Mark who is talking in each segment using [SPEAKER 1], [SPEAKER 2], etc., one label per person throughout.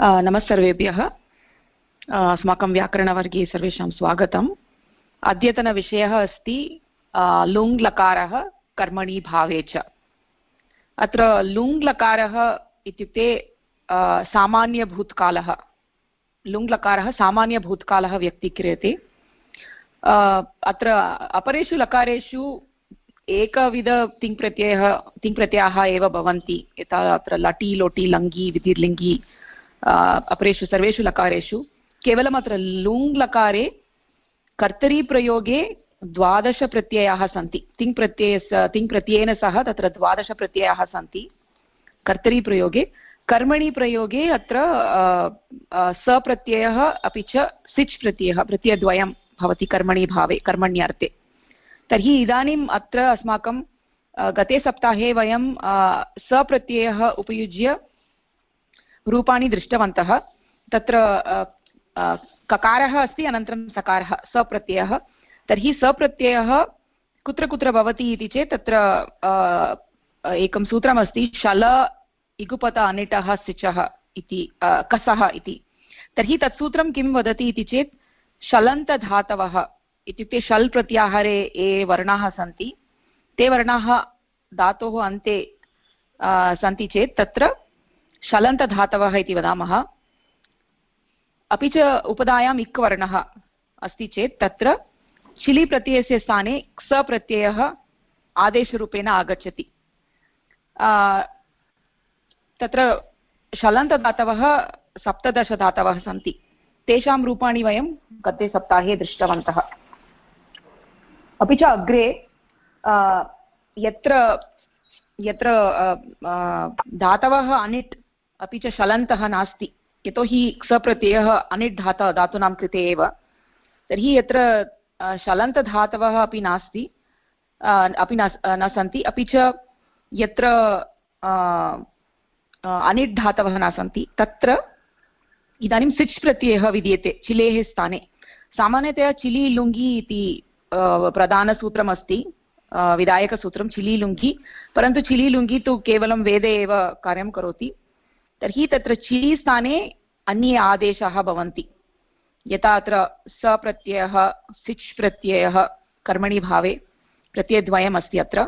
[SPEAKER 1] नमः सर्वेभ्यः अस्माकं व्याकरणवर्गे सर्वेषां स्वागतम्। अद्यतनविषयः अस्ति लुङ् लकारः कर्मणि भावे च। अत्र लुङ् लकारः इत्युक्ते सामान्यभूतकालः। लुङ् लकारः सामान्यभूतकालः व्यक्तीक्रियते। अत्र अपरेषु लकारेषु एकविध तिङ्प्रत्ययः, तिङ्प्रत्ययाः एव भवन्ति। यथा अत्र लटि, लोटि, लङ्गि, विधिर्लिङ्गि अपरेषु सर्वेषु लकारेषु केवलम् अत्र लुङ् लकारे कर्तरीप्रयोगे द्वादशप्रत्ययाः सन्ति तिङ्प्रत्ययस् तिङ्प्रत्ययेन सह तत्र द्वादशप्रत्ययाः सन्ति कर्तरीप्रयोगे कर्मणि प्रयोगे अत्र सप्रत्ययः अपि च सिच् प्रत्ययः प्रत्ययद्वयं भवति कर्मणि भावे कर्मण्यर्थे तर्हि इदानीम् अत्र अस्माकं गते सप्ताहे वयं सप्रत्ययः उपयुज्य रूपाणि दृष्टवन्तः। तत्र ककारः अस्ति, अनन्तरं सकारः, सप्रत्ययः। तर्हि सप्रत्ययः कुत्र कुत्र भवति इति चेत् तत्र एकं सूत्रमस्ति, शल, इगुपत, अनिटः, सिचः इति कसः इति। तर्हि तत् सूत्रं किं वदति इति चेत्, शलन्तधातवः इत्युक्ते शल् प्रत्याहारे ये वर्णाः सन्ति, ते वर्णाः धातोः अन्ते सन्ति चेत् तत्र शलन्तधातवः इति वदामः। अपि च उपधायाम् इक् वर्णः अस्ति चेत् तत्र शिलि प्रत्ययस्य स्थाने क्स प्रत्ययः आदेशरूपेण आगच्छति। तत्र शलन्तधातवः सप्तदशधातवः सन्ति। तेषां रूपाणि वयं गते सप्ताहे दृष्टवन्तः। अपि च अग्रे यत्र यत्र धातवः अनिट् अपि च शलन्तः नास्ति। यतोहि क्षप्रत्ययः अनिट् धात धातूनां कृते एव। तर्हि यत्र शलन्तधातवः अपि नास्ति अपि न न सन्ति, अपि च यत्र अनिट् धातवः न सन्ति, तत्र इदानीं सिच् प्रत्ययः विद्यते चिलेः स्थाने। सामान्यतया चिलि लुङ्गि इति प्रधानसूत्रमस्ति विधायकसूत्रं चिलीलुङ्गि, परन्तु चिलीलुङ्गि तु केवलं वेदे एव कार्यं करोति। तर्हि तत्र चिलि स्थाने अन्ये आदेशाः भवन्ति। यथा अत्र सप्रत्ययः, सिच् प्रत्ययः, कर्मणि भावे प्रत्ययद्वयम् अस्ति अत्र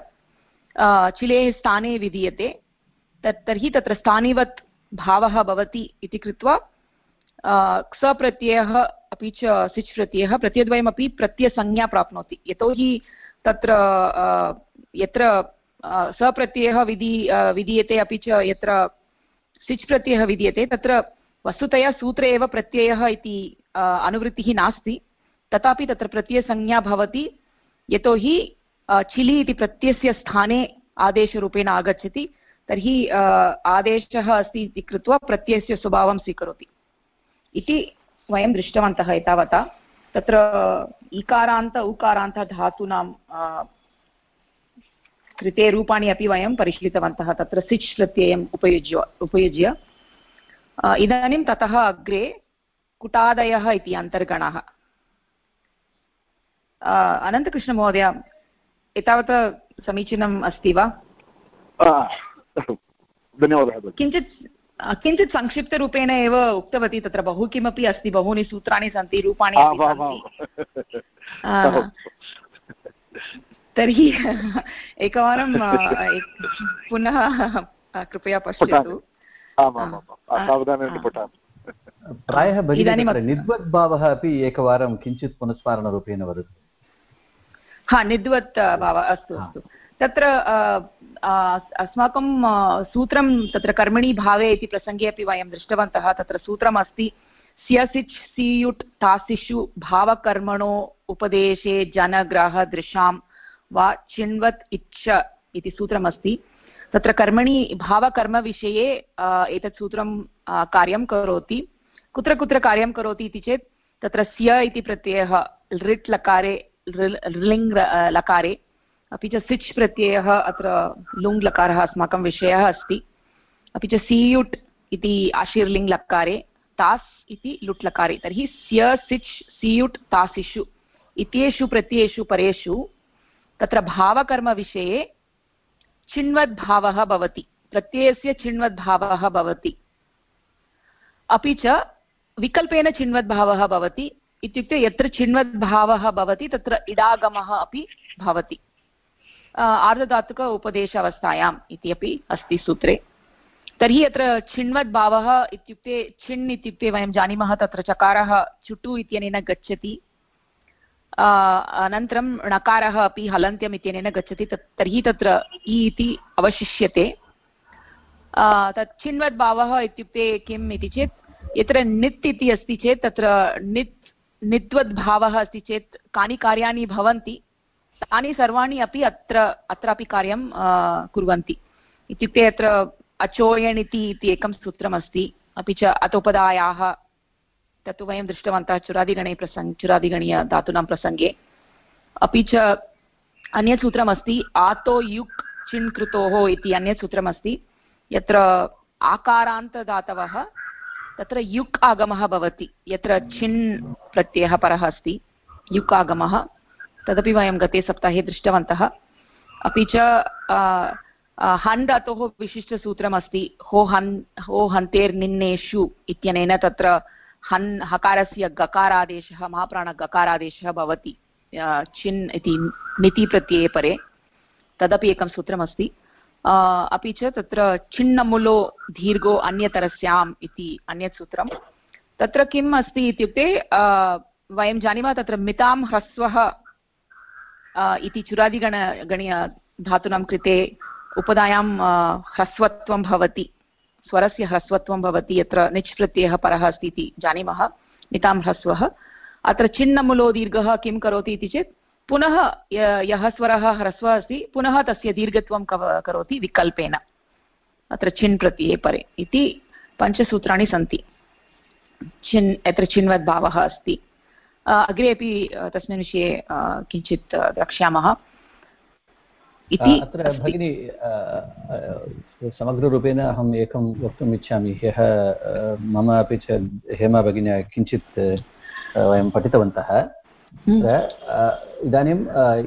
[SPEAKER 1] चिलेः स्थाने विधीयते। तत् तर्हि तत्र स्थानिवत् भावः भवति इति कृत्वा क्षप्रत्ययः अपि च सिच् प्रत्ययः, प्रत्ययद्वयमपि प्रत्ययसंज्ञा प्राप्नोति। यतोहि तत्र यत्र सप्रत्ययः विधि विधीयते अपि च यत्र सिच् प्रत्ययः विधीयते तत्र वस्तुतया सूत्रे एव प्रत्ययः इति अनुवृत्तिः नास्ति। तथापि तत्र प्रत्ययसंज्ञा भवति, यतोहि चिलि इति प्रत्ययस्य स्थाने आदेशरूपेण आगच्छति, तर्हि आदेशः अस्ति इति कृत्वा प्रत्ययस्य स्वभावं स्वीकरोति। इति वयं दृष्टवन्तः एतावता। तत्र इकारान्त उकारान्त कृते रूपाणि अपि वयं परिशीलितवन्तः तत्र सिच् प्रत्ययम् उपयुज्य उपयुज्य। इदानीं ततः अग्रे कुटादयः इति अन्तर्गणः। अनन्तकृष्णमहोदय एतावत् समीचीनम् अस्ति वा?
[SPEAKER 2] धन्यवादः
[SPEAKER 1] किञ्चित् किञ्चित् संक्षिप्तरूपेण एव उक्तवती तत्र बहु किमपि अस्ति बहूनि सूत्राणि सन्ति रूपाणि तर्हि एकवारं पुनः कृपया पश्यतु.
[SPEAKER 3] प्रायः भगिनी निद्वद्भावः अपि एकवारं किञ्चित् पुनस्मारणरूपेण वदतु.
[SPEAKER 1] हा निद्वत् भावः अस्तु अस्तु. तत्र अस्माकं सूत्रं तत्र कर्मणि भावे इति प्रसङ्गे अपि वयं दृष्टवन्तः तत्र सूत्रमस्ति स्यसिच् सीयुट् तासिषु भावकर्मणो उपदेशे जनग्रहदृशां वा चिन्वत् इच्छ इति सूत्रमस्ति। तत्र कर्मणि, भावकर्मविषये एतत् सूत्रं कार्यं करोति। कुत्र कुत्र कार्यं करोति इति चेत्, तत्र स्य इति प्रत्ययः लृट् लकारे लिङ् लकारे, अपि च सिच् प्रत्ययः अत्र लुङ् लकारः अस्माकं विषयः अस्ति। अपि च सीयुट् इति आशीर्लिङ् लकारे, तास् इति लुट् लकारे। तर्हि स्य, सिच्, सीयुट्, तासिषु इत्येषु प्रत्ययेषु परेषु तत्र भावकर्मविषये चिण्वद्भावः भवति, प्रत्ययस्य चिण्वद्भावः भवति। अपि च विकल्पेन चिन्वद्भावः भवति, इत्युक्ते यत्र चिन्वद्भावः भवति, तत्र इडागमः अपि भवति। आर्धधातुक उपदेश अवस्थायाम् इति अपि अस्ति सूत्रे। तर्हि अत्र छिण्वद्भावः इत्युक्ते छिण् इत्युक्ते वयं जानीमः, तत्र चकारः चुटु इत्यनेन गच्छति। अनन्तरं णकारः अपि हलन्त्यम् इत्यनेन गच्छति तत् तर्हि तत्र इ इति अवशिष्यते। तत् छिन्वद्भावः इत्युक्ते किम् इति चेत् यत्र नित् इति अस्ति चेत् तत्र नित् नित्वद्भावः अस्ति चेत् कानि कार्याणि भवन्ति तानि सर्वाणि अपि अत्र अत्रापि कार्यं कुर्वन्ति। इत्युक्ते अत्र अचोयण् इति एकं सूत्रमस्ति अपि च अतोपदायाः तत्तु वयं दृष्टवन्तः चुरादिगणे प्रसङ्ग चुरादिगणीय धातूनां प्रसङ्गे। अपि च अन्यत् सूत्रमस्ति आतो युक् चिन् कृतोः इति अन्यत् सूत्रमस्ति यत्र आकारान्तदातवः, तत्र युक् आगमः भवति। यत्र छिन् प्रत्ययः परः अस्ति, युक् आगमः। तदपि वयं गते सप्ताहे दृष्टवन्तः। अपि च हन् धातोः विशिष्टसूत्रमस्ति, हो हन्, हो हन्तेर्निन्नेषु इत्यनेन तत्र हन् हकारस्य गकारादेशः, महाप्राणगकारादेशः भवति। छिन् इति नितिप्रत्यये परे तदपि एकं सूत्रमस्ति। अपि च तत्र छिन्नमुलो दीर्घो अन्यतरस्याम् इति अन्यत् सूत्रं। तत्र किम् अस्ति इत्युक्ते वयं जानीमः तत्र मितां ह्रस्वः इति चुरादिगण, गणीय धातूनां कृते उपधायां ह्रस्वत्वं भवति। स्वरस्य ह्रस्वत्वं भवति, यत्र निच् प्रत्ययः परः अस्ति इति जानीमः मितां ह्रस्वः। अत्र छिन्नमुलो दीर्घः किं करोति इति चेत्, पुनः यः स्वरः ह्रस्वः अस्ति, पुनः तस्य दीर्घत्वं करोति विकल्पेन। अत्र छिन् प्रत्यये परे इति पञ्चसूत्राणि सन्ति। छिन्, यत्र छिन्वद्भावः अस्ति। अग्रे अपि तस्मिन् विषये किञ्चित् द्रक्ष्यामः।
[SPEAKER 3] इति अत्र भगिनि समग्ररूपेण अहम् एकं वक्तुम् इच्छामि ह्यः मम अपि च हेमा भगिन्या किञ्चित् वयं पठितवन्तः हम्म। इदानीं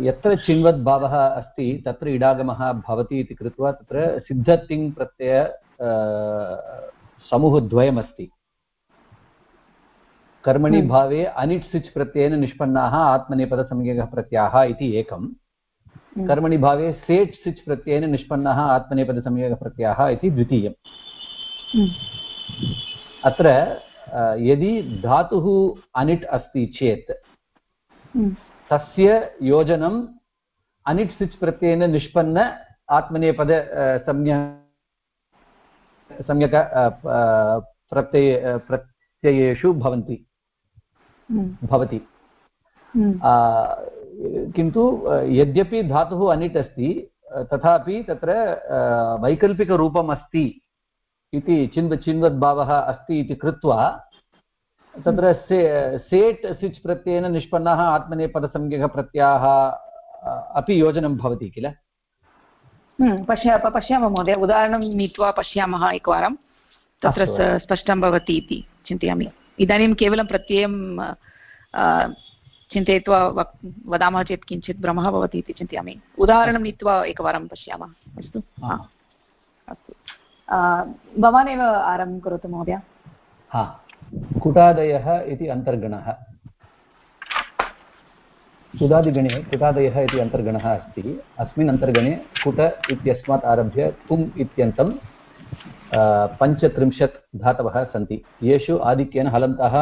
[SPEAKER 3] यत्र चिन्वद्भावः अस्ति तत्र इडागमः भवति इति कृत्वा तत्र सिद्धतिङ् प्रत्यय समूहद्वयमस्ति कर्मणि हम्म। भावे अनिट् सिच् प्रत्ययेन निष्पन्नाः आत्मनेपदसंज्ञकः प्रत्ययाः इति एकं हम्म। कर्मणि भावे सेट् सिच् प्रत्ययेन निष्पन्नः आत्मनेपदसंज्ञकः प्रत्ययाः इति द्वितीयम्। अत्र यदि धातुः अनिट् अस्ति चेत् तस्य योजनम् अनिट् सिच् प्रत्ययेन निष्पन्न आत्मनेपद संज्ञ सम्यक् प्रत्यय प्रत्ययेषु भवन्ति। भवति। किन्तु यद्यपि धातुः अनिट् अस्ति तथापि तत्र वैकल्पिकरूपम् अस्ति इति चिन्व चिन्वद्भावः अस्ति इति कृत्वा तत्र से सेट् सिच् प्रत्ययेन निष्पन्नाः आत्मनेपदसंज्ञकप्रत्ययाः अपि योजनं भवति किल?
[SPEAKER 1] हम्म, पश्य पश्यामः महोदय। उदाहरणं नीत्वा पश्यामः एकवारं। तत्र स्पष्टं भवति इति चिन्तयामि। इदानीं केवलं प्रत्ययं चिन्तयित्वा वदामः चेत् किञ्चित् भ्रमः भवति इति चिन्तयामि। उदाहरणं नीत्वा एकवारं पश्यामः। अस्तु? अस्तु। भवानेव आरम्भं करोतु महोदय।
[SPEAKER 3] हा। कुटादयः इति अन्तर्गणः। कुदादिगणे कुटादयः इति अन्तर्गणः अस्ति। अस्मिन् अन्तर्गणे कुट इत्यस्मात् आरभ्य कुम् इत्यन्तं पञ्चत्रिंशत् धातवः सन्ति। येषु आधिक्येन हलन्तः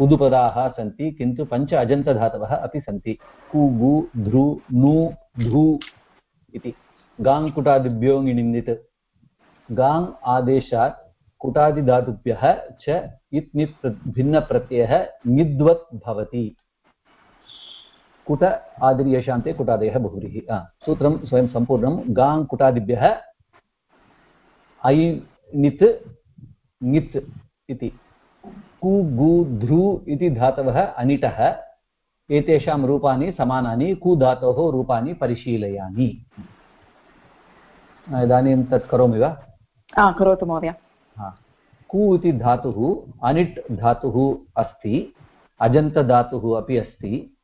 [SPEAKER 3] उदुपदाः सन्ति, किन्तु पञ्च अजन्तधातवः अपि सन्ति। कु, गु, ध्रु, नु धु इति। गाङ्कुटादिभ्यो ङिणिन्दित् गाङ् आदेशात् कुटादिधातुभ्यः च इत् नित् भिन्नप्रत्ययः निद्वत् भवति। कुट आदिर्यशान्ते कुटादयः बहुव्रीः सूत्रं स्वयं सम्पूर्णं। गाङ् कुटादिभ्यः ऐ नित् ङित् इति। कु गु ध्रु इति धातवः अनिटः। एतेषां रूपाणि समानानि कु धातोः रूपाणि परिशीलयामि। इदानीं तत् करोमि वा?
[SPEAKER 1] करोतु महोदय।
[SPEAKER 3] कु इति धातुः अनिट् धातुः अस्ति अजन्तधातुः अपि अस्ति।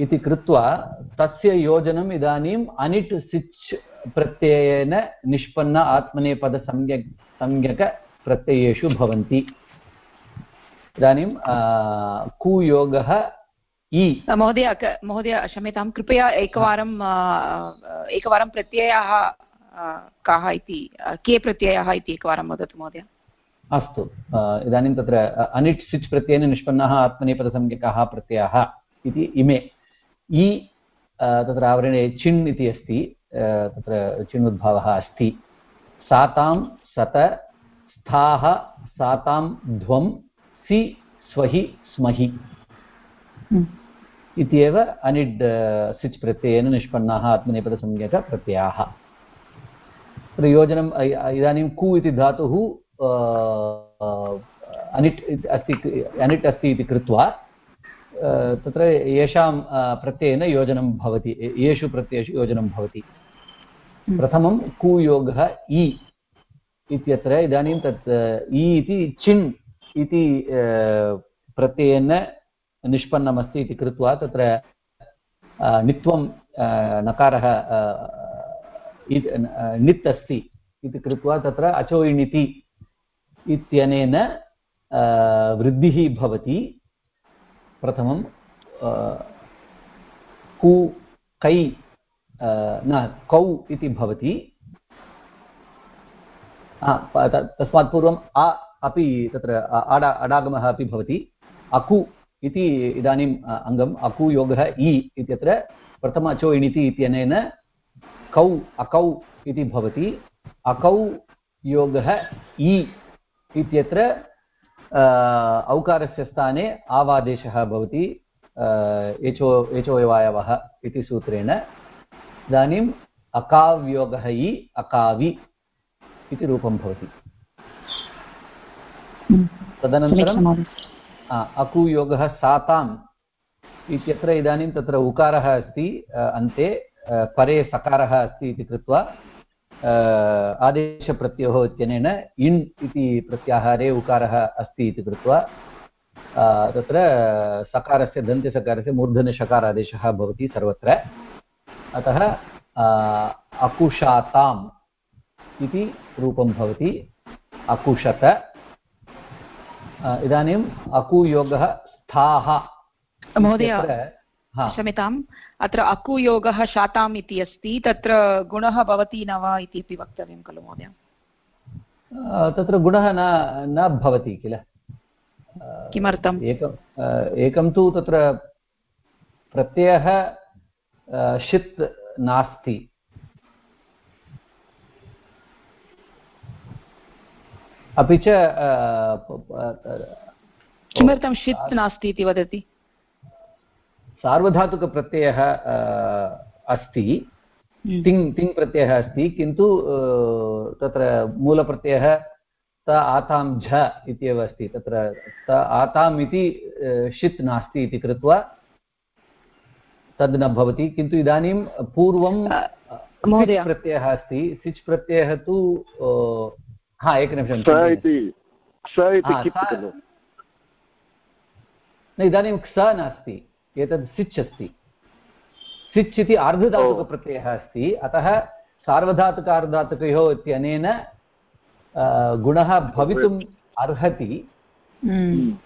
[SPEAKER 3] इति कृत्वा तस्य योजनम् इदानीम् अनिट् सिच् प्रत्ययेन निष्पन्न आत्मनेपदसंज्ञ संज्ञक प्रत्ययेषु भवन्ति। इदानीं कुयोगः इ
[SPEAKER 1] महोदय महोदय क्षम्यतां कृपया एकवारं एकवारं प्रत्ययाः काः इति के प्रत्ययाः इति एकवारं वदतु महोदय।
[SPEAKER 3] अस्तु इदानीं तत्र अनिट् सिच् प्रत्ययेन निष्पन्नाः आत्मनेपदसंज्ञकाः प्रत्ययाः इति इमे। इ तत्र आवरणे चिण् इति अस्ति तत्र चिण् अस्ति। सातां सत स्थाः सातां ध्वं सि स्वहि स्महि हम्म। इत्येव अनिड् सिच् प्रत्ययेन निष्पन्नाः आत्मनेपदसंज्ञकप्रत्ययाः तत्र योजनम् इदानीं कु इति धातुः अनिट् अस्ति अनिट् अस्ति इति कृत्वा तत्र येषां प्रत्ययेन योजनं भवति येषु प्रत्ययेषु योजनं भवति हम्म। प्रथमं कुयोगः इ इत्यत्र इदानीं तत् इ इति चिन् इति प्रत्ययेन निष्पन्नमस्ति इति कृत्वा तत्र नित्वं नकारः नित् अस्ति इति कृत्वा तत्र अचोयिणिति इत्यनेन वृद्धिः भवति। प्रथमं कु, कै न, कौ इति भवति। तस्मात् पूर्वम् अ अपि तत्र अडा अडागमः अपि भवति। अकु इति इदानीम् अङ्गम्, अकु योगः इ इत्यत्र प्रथम अचो इणिति इत्यनेन कौ, अकौ इति भवति। अकौ योगः इ इत्यत्र औकारस्य स्थाने आवादेशः भवति एचो एचोयवायवः इति सूत्रेण। इदानीम् अकाव्योगः इ, अकावि इति रूपं भवति। हम्म। तदनन्तरम् अकुयोगः साताम् इत्यत्र इदानीं तत्र उकारः अस्ति अन्ते परे सकारः अस्ति इति कृत्वा आदेशप्रत्ययोः इत्यनेन इन् इति प्रत्याहारे उकारः अस्ति इति कृत्वा तत्र सकारस्य दन्त्यसकारस्य मूर्धन्यषकारादेशः भवति सर्वत्र। अतः अकुशाताम् इति रूपं भवति अकुशत। इदानीम् अकुयोगः स्थाः
[SPEAKER 1] महोदय क्षम्यताम्। अत्र अकुयोगः शाताम् इति अस्ति तत्र गुणः भवति न वा इति अपि वक्तव्यं खलु महोदय?
[SPEAKER 3] तत्र गुणः न न भवति किल?
[SPEAKER 1] किमर्थम्?
[SPEAKER 3] एकम् एकं तु तत्र प्रत्ययः षित् नास्ति। अपि च
[SPEAKER 1] किमर्थं षित् नास्ति इति वदति?
[SPEAKER 3] सार्वधातुकप्रत्ययः अस्ति। हम्म। तिङ् तिङ् प्रत्ययः अस्ति किन्तु तत्र मूलप्रत्ययः त आतां झ इत्येव अस्ति। तत्र त आताम् इति षित् नास्ति इति कृत्वा तद् न भवति। किन्तु इदानीं पूर्वं प्रत्ययः अस्ति। सिच् प्रत्ययः तु हा एकनिमिषं न इदानीं क्स नास्ति एतद् सिच् अस्ति। सिच् इति आर्धधातुकप्रत्ययः अस्ति अतः सार्वधातुकार्धधातुकयोः इत्यनेन गुणः भवितुम् अर्हति। हम्म।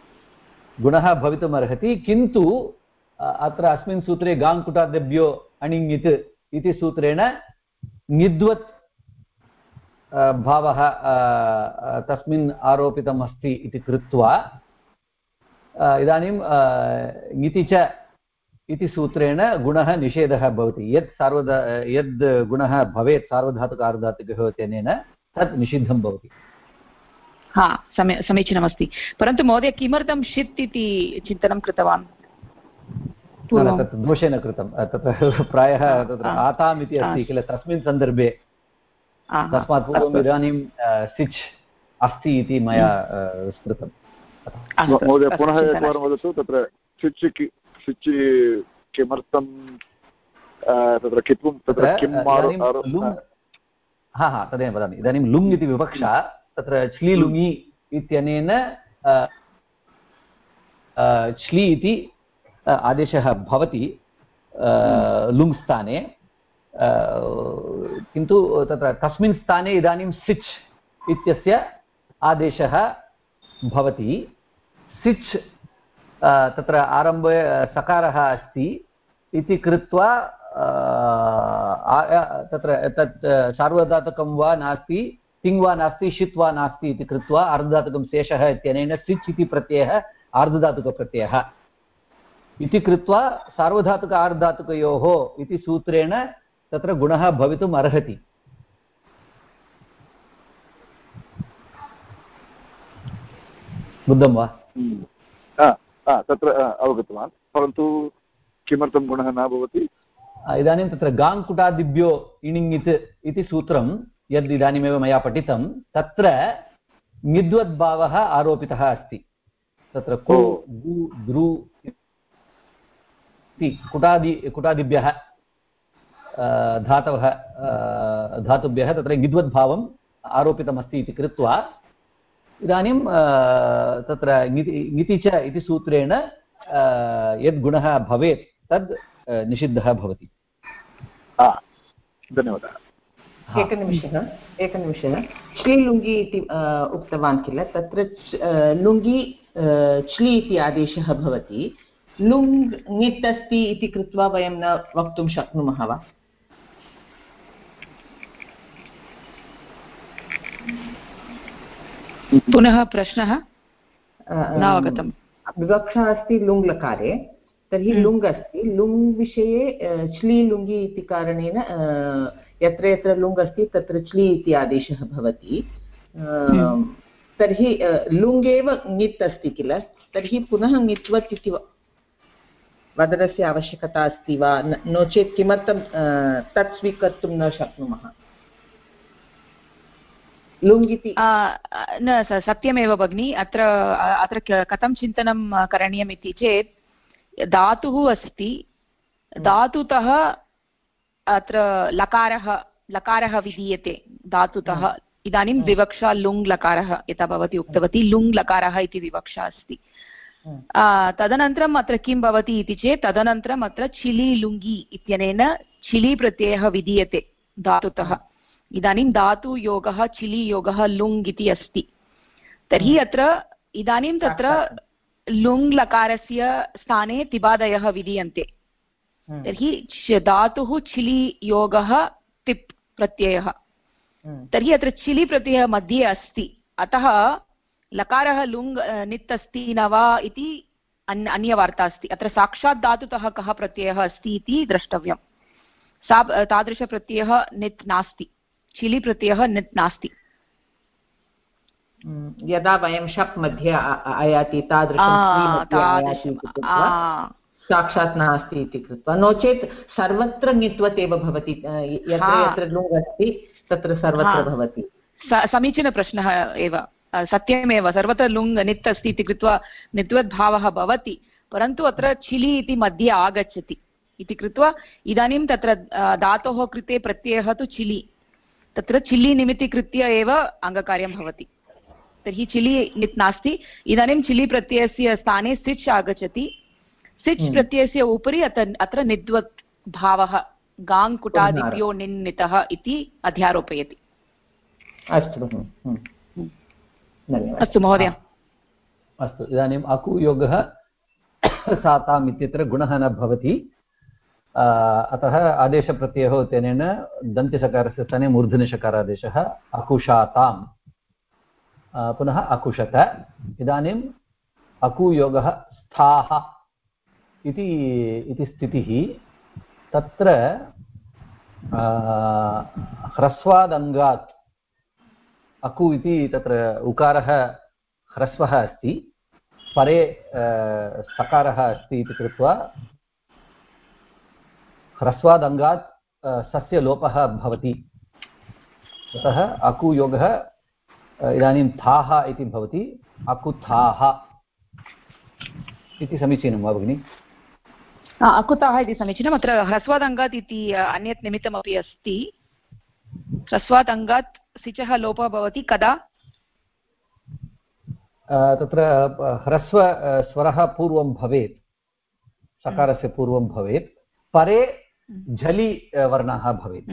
[SPEAKER 3] गुणः भवितुम् अर्हति किन्तु अत्र अस्मिन् सूत्रे गाङ्कुटादेभ्यो अणिङित् इति सूत्रेण ङिद्वत् भावः तस्मिन् आरोपितम् अस्ति इति कृत्वा इदानीं ङिति च इति सूत्रेण गुणः निषेधः भवति। यत् सार्वधा यद् गुणः भवेत् सार्वधातुकार्धातुकः इत्यनेन तत् निषिद्धं भवति।
[SPEAKER 1] हा समी समीचीनमस्ति। परन्तु महोदय किमर्थं षित् इति चिन्तनं कृतवान्?
[SPEAKER 3] तत् दोषेण कृतं। तत्र प्रायः तत्र आताम् इति अस्ति किल तस्मिन् सन्दर्भे। तस्मात् पूर्वम् इदानीं सिच् अस्ति इति मया स्मृतम्।
[SPEAKER 2] महोदय पुनः एकवारं वदतु तत्र शुचि शुचि किमर्थं तत्र कित्वं तत्र किं
[SPEAKER 3] हा। हा तदेव वदामि। इदानीं लुङ् इति विवक्षा तत्र श्लीलुङि इत्यनेन श्ली इति आदेशः भवति लुङ् स्थाने। किन्तु तत्र तस्मिन् स्थाने इदानीं सिच् इत्यस्य आदेशः भवति। सिच् तत्र आरम्भे, सकारः अस्ति इति कृत्वा तत्र तत् सार्वधातुकं वा नास्ति, तिङ् वा नास्ति, षित् वा नास्ति इति कृत्वा अर्धधातुकं शेषः इत्यनेन सिच् इति प्रत्ययः आर्धधातुकप्रत्ययः इति कृत्वा सार्वधातुक आर्धधातुकयोः इति सूत्रेण तत्र गुणः भवितुम् अर्हति। बुद्धं वा?
[SPEAKER 2] हम्म। तत्र अवगतवान्। परन्तु किमर्थं गुणः न भवति?
[SPEAKER 3] इदानीं तत्र गाङ्कुटादिभ्यो इणिङ्गित् इति सूत्रं यद् इदानीमेव मया पठितं तत्र ङिद्वद्भावः आरोपितः अस्ति। तत्र को गु द्रु इति कुटादि कुटादिभ्यः धातवः धातुभ्यः तत्र ङिद्वद्भावम् आरोपितमस्ति इति कृत्वा इदानीं तत्र ङिति च इति सूत्रेण यद्गुणः भवेत् तद् निषिद्धः भवति।
[SPEAKER 2] धन्यवादः।
[SPEAKER 4] एकनिमिषः एकनिमिषः श्रीलुङ्गि इति उक्तवान् किल? तत्र लुङ्गि च्लि इति आदेशः भवति। लुङ् ङित् अस्ति इति कृत्वा वयं न वक्तुं शक्नुमः वा?
[SPEAKER 1] पुनः प्रश्नः न अवगतम्
[SPEAKER 4] विवक्षा अस्ति लुङ् लकारे तर्हि हम्म। लुङ् अस्ति। लुङ् विषये च्लि लुङ्गि इति कारणेन यत्र यत्र लुङ् अस्ति तत्र च्लि इति आदेशः भवति। हम्म। तर्हि लुङ् एव ङित् अस्ति किल? तर्हि पुनः ङित्वत् इति वदनस्य आवश्यकता अस्ति वा? नो चेत् किमर्थं तत् स्वीकर्तुं न शक्नुमः? लुङ् इति
[SPEAKER 1] न सत्यमेव भगिनि अत्र अत्र कथं चिन्तनं करणीयम् इति चेत् धातुः अस्ति। धातुतः अत्र लकारः लकारः विधीयते धातुतः। इदानीं विवक्षा लुङ् लकारः यथा भवती उक्तवती लुङ् लकारः इति विवक्षा अस्ति। तदनन्तरम् अत्र किं भवति इति चेत् तदनन्तरम् अत्र चिलि लुङ्गि इत्यनेन चिलि प्रत्ययः विधीयते धातुतः। इदानीं धातुयोगः चिलि योगः लुङ् इति अस्ति। तर्हि अत्र इदानीं तत्र लुङ् लकारस्य स्थाने तिबादयः विधीयन्ते। तर्हि धातुः चिलि योगः तिप् प्रत्ययः। तर्हि अत्र चिलि प्रत्ययः मध्ये अस्ति। अतः लकारः लुङ् नित् अस्ति न वा इति अन्य अन्यवार्ता अस्ति। अत्र साक्षात् धातुतः कः प्रत्ययः अस्ति इति द्रष्टव्यं सा तादृशप्रत्ययः नित् नास्ति। चिलि प्रत्ययः नित् नास्ति
[SPEAKER 4] यदा वयं शप् मध्ये आयाति तादृशं साक्षात् नास्ति इति कृत्वा। नो चेत् सर्वत्र ङित्वत् एव भवति यत्र यत्र लुङ् अस्ति तत्र सर्वत्र भवति।
[SPEAKER 1] समीचीनप्रश्नः एव सत्यमेव। सर्वत्र लुङ् नित् अस्ति इति कृत्वा नित्वद्भावः भवति परन्तु अत्र चिलि इति मध्ये आगच्छति इति कृत्वा इदानीं तत्र धातोः कृते प्रत्ययः तु चिलि। तत्र चिल्लि निमित्तीकृत्य एव अङ्गकार्यं भवति। तर्हि चिलि नित् नास्ति। इदानीं चिलि प्रत्ययस्य स्थाने सिच् आगच्छति। सिच् हम्म। प्रत्ययस्य उपरि अत्र अत्र निद्वत् भावः गाङ्कुटादिभ्यो निन्नितः इति अध्यारोपयति।
[SPEAKER 4] अस्तु हम्म।
[SPEAKER 1] अस्तु महोदय।
[SPEAKER 3] अस्तु। इदानीम् अकुयोगः साताम् इत्यत्र गुणः न भवति। अतः आदेशप्रत्ययः तेन दन्त्यसकारस्य स्थाने मूर्धन्यषकारादेशः अकुशाताम्। पुनः अकुशत। इदानीम् अकुयोगः स्थाः इति इति स्थितिः। तत्र ह्रस्वादङ्गात् अकु इति तत्र उकारः ह्रस्वः अस्ति। परे सकारः अस्ति इति कृत्वा ह्रस्वादङ्गात् सस्य लोपः भवति। अतः अकुयोगः इदानीं थाः इति भवति। अकुथाः इति समीचीनं वा भगिनि?
[SPEAKER 1] अकुताः इति समीचीनम्। अत्र ह्रस्वादङ्गात् इति अन्यत् निमित्तमपि अस्ति। ह्रस्वात् अङ्गात् सिचः लोपः भवति। कदा?
[SPEAKER 3] तत्र ह्रस्व स्वरः पूर्वं भवेत्। सकारस्य पूर्वं भवेत्। परे झलि वर्णः भवेत्।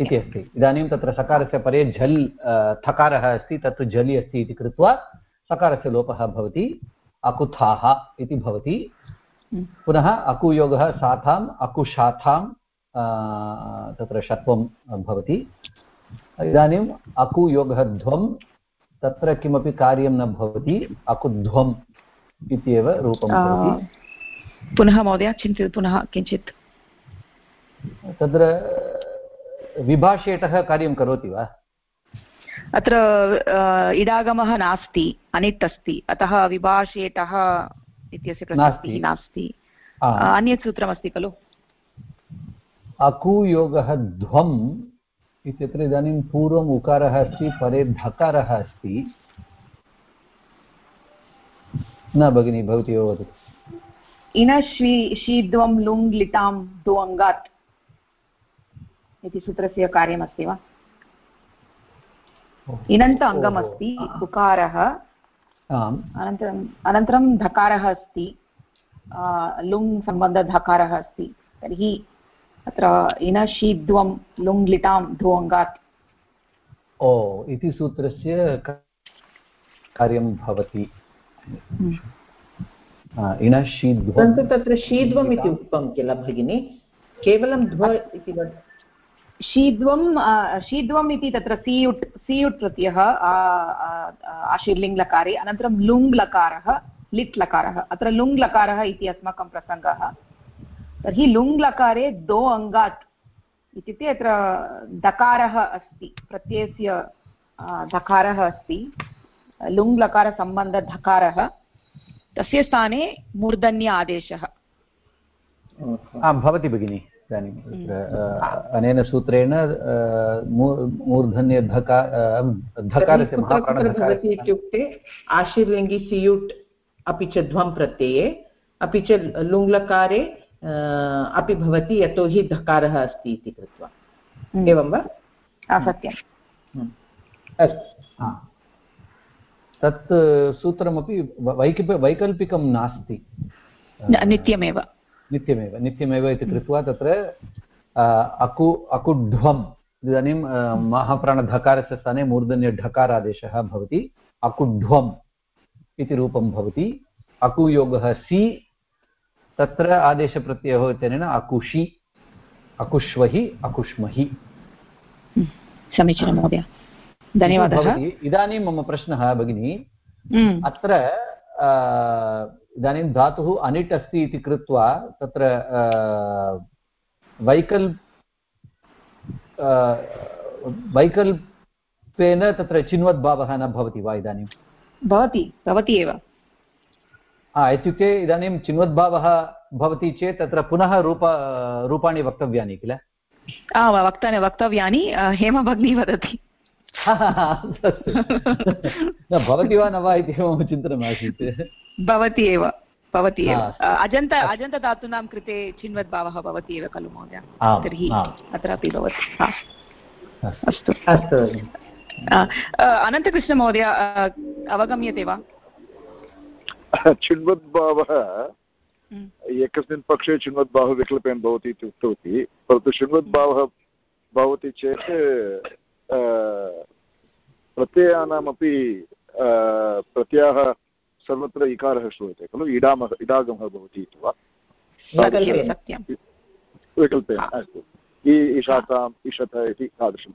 [SPEAKER 3] इति अस्ति। इदानीं तत्र सकारस्य परे झल् थकारः अस्ति तत् झलि अस्ति इति कृत्वा सकारस्य लोपः भवति अकुथाः इति भवति। हम्म। पुनः अकुयोगः साथाम् अकुशाथां तत्र षत्वं भवति। इदानीम् अकुयोगः ध्वं तत्र किमपि कार्यं न भवति अकुध्वम् इत्येव रूपं भवति।
[SPEAKER 1] पुनः महोदय चिन्तयतु पुनः किञ्चित्।
[SPEAKER 3] तत्र विभाषेटः कार्यं करोति वा?
[SPEAKER 1] अत्र इडागमः नास्ति अनिट् अस्ति अतः विभाषेटः इत्यस्य प्रसक्तिः नास्ति। अन्यत् सूत्रमस्ति खलु?
[SPEAKER 3] अकुयोगः ध्वम् इत्यत्र इदानीं पूर्वम् उकारः अस्ति परे धकारः अस्ति। न भगिनी भवती एव वदतु।
[SPEAKER 1] इनश्वी शीद्वं लुङ् लिटां द्वङ्गात्। इति सूत्रस्य कार्यमस्ति वा? इनन्त अङ्गमस्ति उकारः। अनन्तरम् अनन्तरं धकारः अस्ति। लुङ् सम्बन्धधकारः अस्ति। तर्हि अत्र इनशीद्वं लुङ् लिटां ध्वङ्गात्।
[SPEAKER 3] ओ इति सूत्रस्य कार्यं भवति। हम्म। इनशीद्वं
[SPEAKER 4] तत्र शीद्वम् इति उक्तं किल भगिनि? केवलं ध्व इति
[SPEAKER 1] शीद्वं शीद्वम् इति तत्र सीयुट् सीयुट् प्रत्ययः आशीर्लिङ्ग्लकारे, अनन्तरं लुङ् लकारः लिट् लकारः। अत्र लुङ् लकारः इति अस्माकं प्रसङ्गः। तर्हि लुङ् लकारे दो अङ्गात् इत्युक्ते अत्र दकारः अस्ति, प्रत्ययस्य धकारः अस्ति। लुङ् लकारसम्बन्धधकारः तस्य स्थाने मूर्धन्य आदेशः।
[SPEAKER 3] भवति भगिनि। इदानीं हम्म। अनेन सूत्रेण मूर्धन्य धकारस्य
[SPEAKER 4] भवति इत्युक्ते आशीर्लिङ्गि सियुट् अपि च ध्वं प्रत्यये अपि च लुङ्लकारे अपि भवति यतोहि धकारः अस्ति इति कृत्वा। हम्म। एवं वा?
[SPEAKER 1] सत्यम्।
[SPEAKER 4] हम्म। अस्तु।
[SPEAKER 3] तत् सूत्रमपि वैकल्पिकं नास्ति।
[SPEAKER 1] नित्यमेव।
[SPEAKER 3] नित्यमेव नित्यमेव इति कृत्वा तत्र अकु अकुढ्वम् इदानीं महाप्राणधकारस्य स्थाने मूर्धन्यढकारादेशः भवति अकुढ्वम् इति रूपं भवति अकुयोगः सि तत्र आदेशप्रत्ययः इत्यनेन अकुषि अकुष्वहि अकुष्महि।
[SPEAKER 1] समीचीनं महोदय। धन्यवादः।
[SPEAKER 3] इदानीं मम प्रश्नः भगिनी। हम्म। अत्र इदानीं धातुः अनिट् अस्ति इति कृत्वा तत्र वैकल् वैकल्पेन तत्र चिन्वद्भावः न भवति वा इदानीं?
[SPEAKER 1] भवति भवति एव।
[SPEAKER 3] इत्युक्ते इदानीं चिन्वद्भावः भवति चेत् तत्र पुनः रूप रूपाणि वक्तव्यानि किल?
[SPEAKER 1] वक्तानि वक्तव्यानि हेमभगिनी वदति।
[SPEAKER 3] भवति वा न वा इति मम चिन्तनमासीत्।
[SPEAKER 1] भवति एव भवति एव। अजन्त अजन्तधातूनां कृते चिन्वद्भावः भवति एव खलु महोदय? तर्हि अत्रापि भवति। अस्तु।
[SPEAKER 4] अस्तु।
[SPEAKER 1] अनन्तकृष्णमहोदय अवगम्यते वा?
[SPEAKER 2] चिन्वद्भावः हम्म। एकस्मिन् पक्षे चिन्वद्भावः विकल्पेन भवति इति उक्तवती परन्तु चिन्वद्भावः भवति चेत् प्रत्ययानामपि प्रत्ययः सर्वत्र इकारः श्रूयते खलु? इडामः इडागमः भवति इति वा? विकल्पेन अस्तु। ईशाताम् ईशत इति तादृशं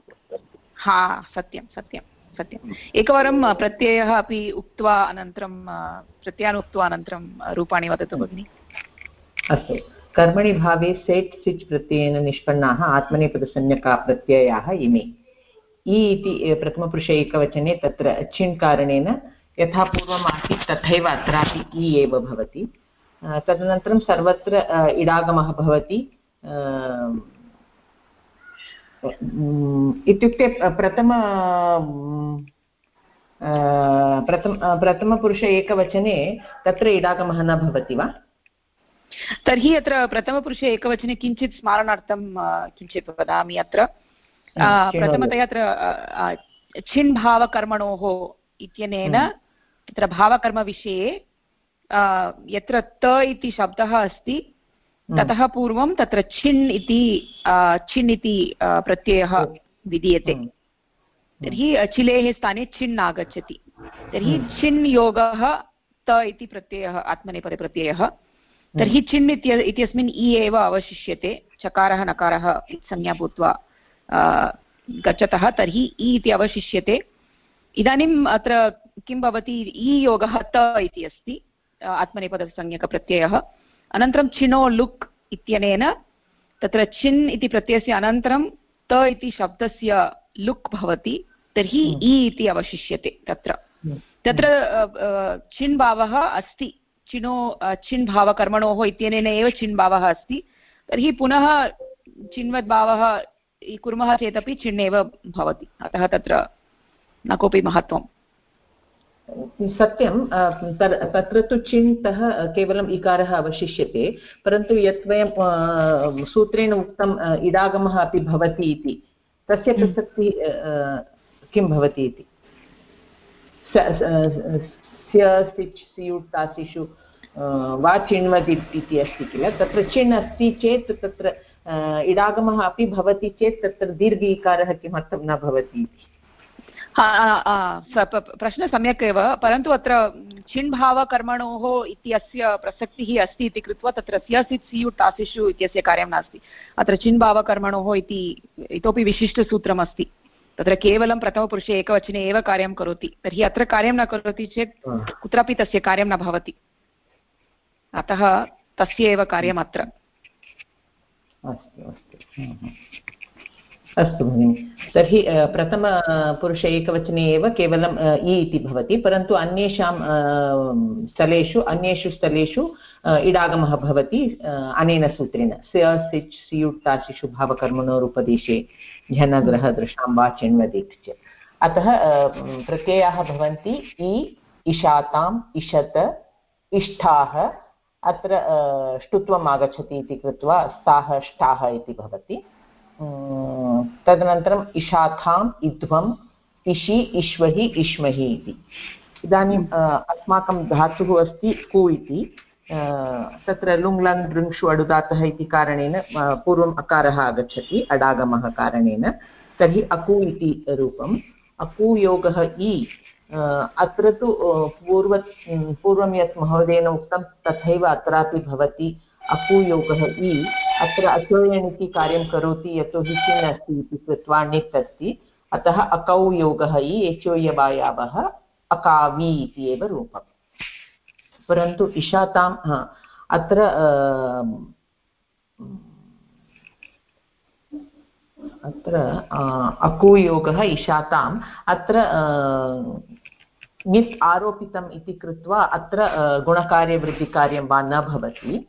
[SPEAKER 1] हा सत्यं सत्यं सत्यम् हम्म। एकवारं प्रत्ययः अपि उक्त्वा अनन्तरं प्रत्ययान् उक्त्वा अनन्तरं रूपाणि वदतु भगिनि।
[SPEAKER 4] अस्तु। कर्मणि भावे सेट् सिच् प्रत्ययेन निष्पन्नाः आत्मनेपदसंज्ञका प्रत्ययाः इमे। इ इति प्रथमपुरुषे एकवचने तत्र चिन् कारणेन यथा पूर्वम् आसीत् तथैव अत्रापि इ एव भवति। तदनन्तरं सर्वत्र इडागमः भवति। इत्युक्ते प्रथम प्रथम प्रथमपुरुष एकवचने तत्र इडागमः न भवति वा?
[SPEAKER 1] तर्हि अत्र प्रथमपुरुषे एकवचने किञ्चित् स्मारणार्थं किञ्चित् वदामि अत्र। प्रथमतया अत्र छिन् भावकर्मणोः इत्यनेन तत्र भावकर्मविषये यत्र त इति शब्दः अस्ति ततः पूर्वं तत्र छिन् इति छिन् इति प्रत्ययः विधीयते तर्हि चिलेः स्थाने छिन् आगच्छति। तर्हि छिन् योगः त इति प्रत्ययः आत्मनेपदे प्रत्ययः। तर्हि छिन् इत्य इत्यस्मिन् इ एव अवशिष्यते। चकारः नकारः संज्ञा भूत्वा गच्छतः। तर्हि इ इति अवशिष्यते। इदानीम् अत्र किं भवति इ योगः त इति अस्ति आत्मनेपदसंज्ञकप्रत्ययः। अनन्तरं छिनो लुक् इत्यनेन तत्र छिन् इति प्रत्ययस्य अनन्तरं त इति शब्दस्य लुक् भवति तर्हि इ इति अवशिष्यते तत्र। तत्र छिन् भावः अस्ति चिनो छिन् भावकर्मणोः इत्यनेन एव छिन् भावः अस्ति तर्हि पुनः चिन्वद्भावः कुर्मः चेदपि छिन् एव भवति अतः तत्र न कोऽपि महत्त्वम्।
[SPEAKER 4] सत्यं तत्र तु चिन्तः केवलम् इकारः अवशिष्यते परन्तु यत् वयं सूत्रेण उक्तम् इडागमः अपि भवति इति तस्य हम्म। प्रसक्तिः किं भवति इति? सिच् स्युट् तासिषु वा चिण्वद् इति अस्ति किल? तत्र चिण् अस्ति चेत् तत्र इडागमः अपि भवति चेत् तत्र दीर्घ इकारः किमर्थं न भवति इति?
[SPEAKER 1] प्रश्नः सम्यक् एव परन्तु अत्र छिण्भावकर्मणोः इत्यस्य प्रसक्तिः अस्ति इति कृत्वा तत्र स्यसित् सियु टासिषु इत्यस्य कार्यं नास्ति। अत्र छिण्भावकर्मणोः इति इतोपि विशिष्टसूत्रमस्ति। तत्र केवलं प्रथमपुरुषे एकवचने एव कार्यं करोति। तर्हि अत्र कार्यं न करोति चेत् कुत्रापि तस्य कार्यं न भवति। अतः तस्य एव कार्यम् अत्र
[SPEAKER 4] अस्तु। अस्तु अस्तु भगिनि। तर्हि प्रथमपुरुष एकवचने एव केवलम् इ इति भवति, परन्तु अन्येषां स्थलेषु, अन्येषु स्थलेषु इडागमः भवति अनेन सूत्रेण। स्य सिच्, सियुट्, तासिषु, भावकर्मणोरुपदेशे झनग्रह दृशां वा चिण्वदित् च। अतः प्रत्ययाः भवन्ति इ इषाताम् इषत, इष्ठाः, अत्र ष्टुत्वम् आगच्छति इति कृत्वा स्ताः ष्टाः इति भवति। तदनन्तरम् इषाथाम् इध्वम् इषि इष्वहि इष्महि इति। इदानीम् अस्माकं धातुः अस्ति कु इति। तत्र लुङ् लङ् दृङ्षु अडुदातः इति कारणेन पूर्वम् अकारः आगच्छति, अडागमः कारणेन। तर्हि अकु इति रूपम्। अकुयोगः इ अत्र तु पूर्व पूर्वं यत् महोदयेन उक्तं, तथैव अत्रापि भवति अकुयोगः इ। अत्र अचोयन् इति कार्यं करोति यतोहि किम् अस्ति इति कृत्वा अतः अकौ योगः इ एचोयवायावः अकावि इति एव रूपम्। परन्तु इषाताम् अत्र अत्र अकुयोगः इषाताम् अत्र नित् आरोपितम् इति कृत्वा अत्र गुणकार्यवृद्धिकार्यं वा न भवति।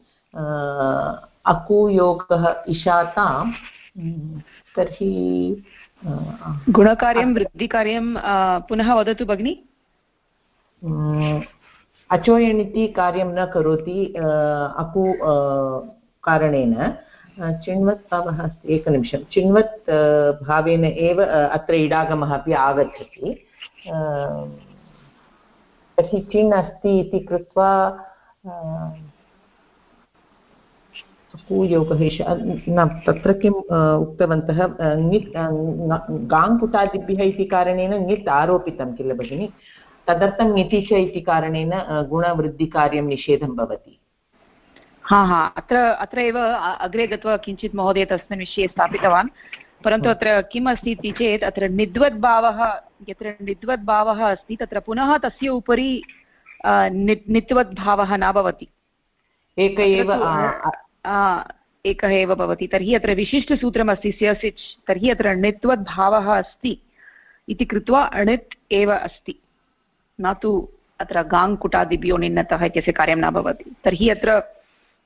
[SPEAKER 4] अकुयोगः इषातां तर्हि
[SPEAKER 1] गुणकार्यं वृद्धिकार्यं पुनः वदतु भगिनि।
[SPEAKER 4] अचोयण् इति कार्यं न करोति अकु कारणेन। चिण्वत् भावः अस्ति एकनिमिषं। चिण्वत् भावेन एव अत्र इडागमः अपि आगच्छति। तर्हि चिन् अस्ति इति कृत्वा पूयोगः न तत्र किम् उक्तवन्तः ङित् गाङ्कुटादिभ्यः इति कारणेन ङित् आरोपितं किल भगिनि? तदर्थं ङिति च इति कारणेन गुणवृद्धिकार्यं निषेधं भवति।
[SPEAKER 1] हा हा अत्र अत्र एव अग्रे गत्वा किञ्चित् महोदय तस्मिन् विषये स्थापितवान्। परन्तु अत्र किम् अस्ति इति चेत् अत्र निद्वद्भावः यत्र निद्वद्भावः अस्ति तत्र पुनः तस्य उपरि नित्वद्भावः न भवति।
[SPEAKER 4] एक एव
[SPEAKER 1] एकः एव भवति। तर्हि अत्र विशिष्टसूत्रमस्ति स्यसिच्। तर्हि अत्र णित्वद्भावः अस्ति इति कृत्वा अणित् एव अस्ति। न तु अत्र गाङ्कुटादिभ्यो निन्नतः इत्यस्य कार्यं न भवति। तर्हि अत्र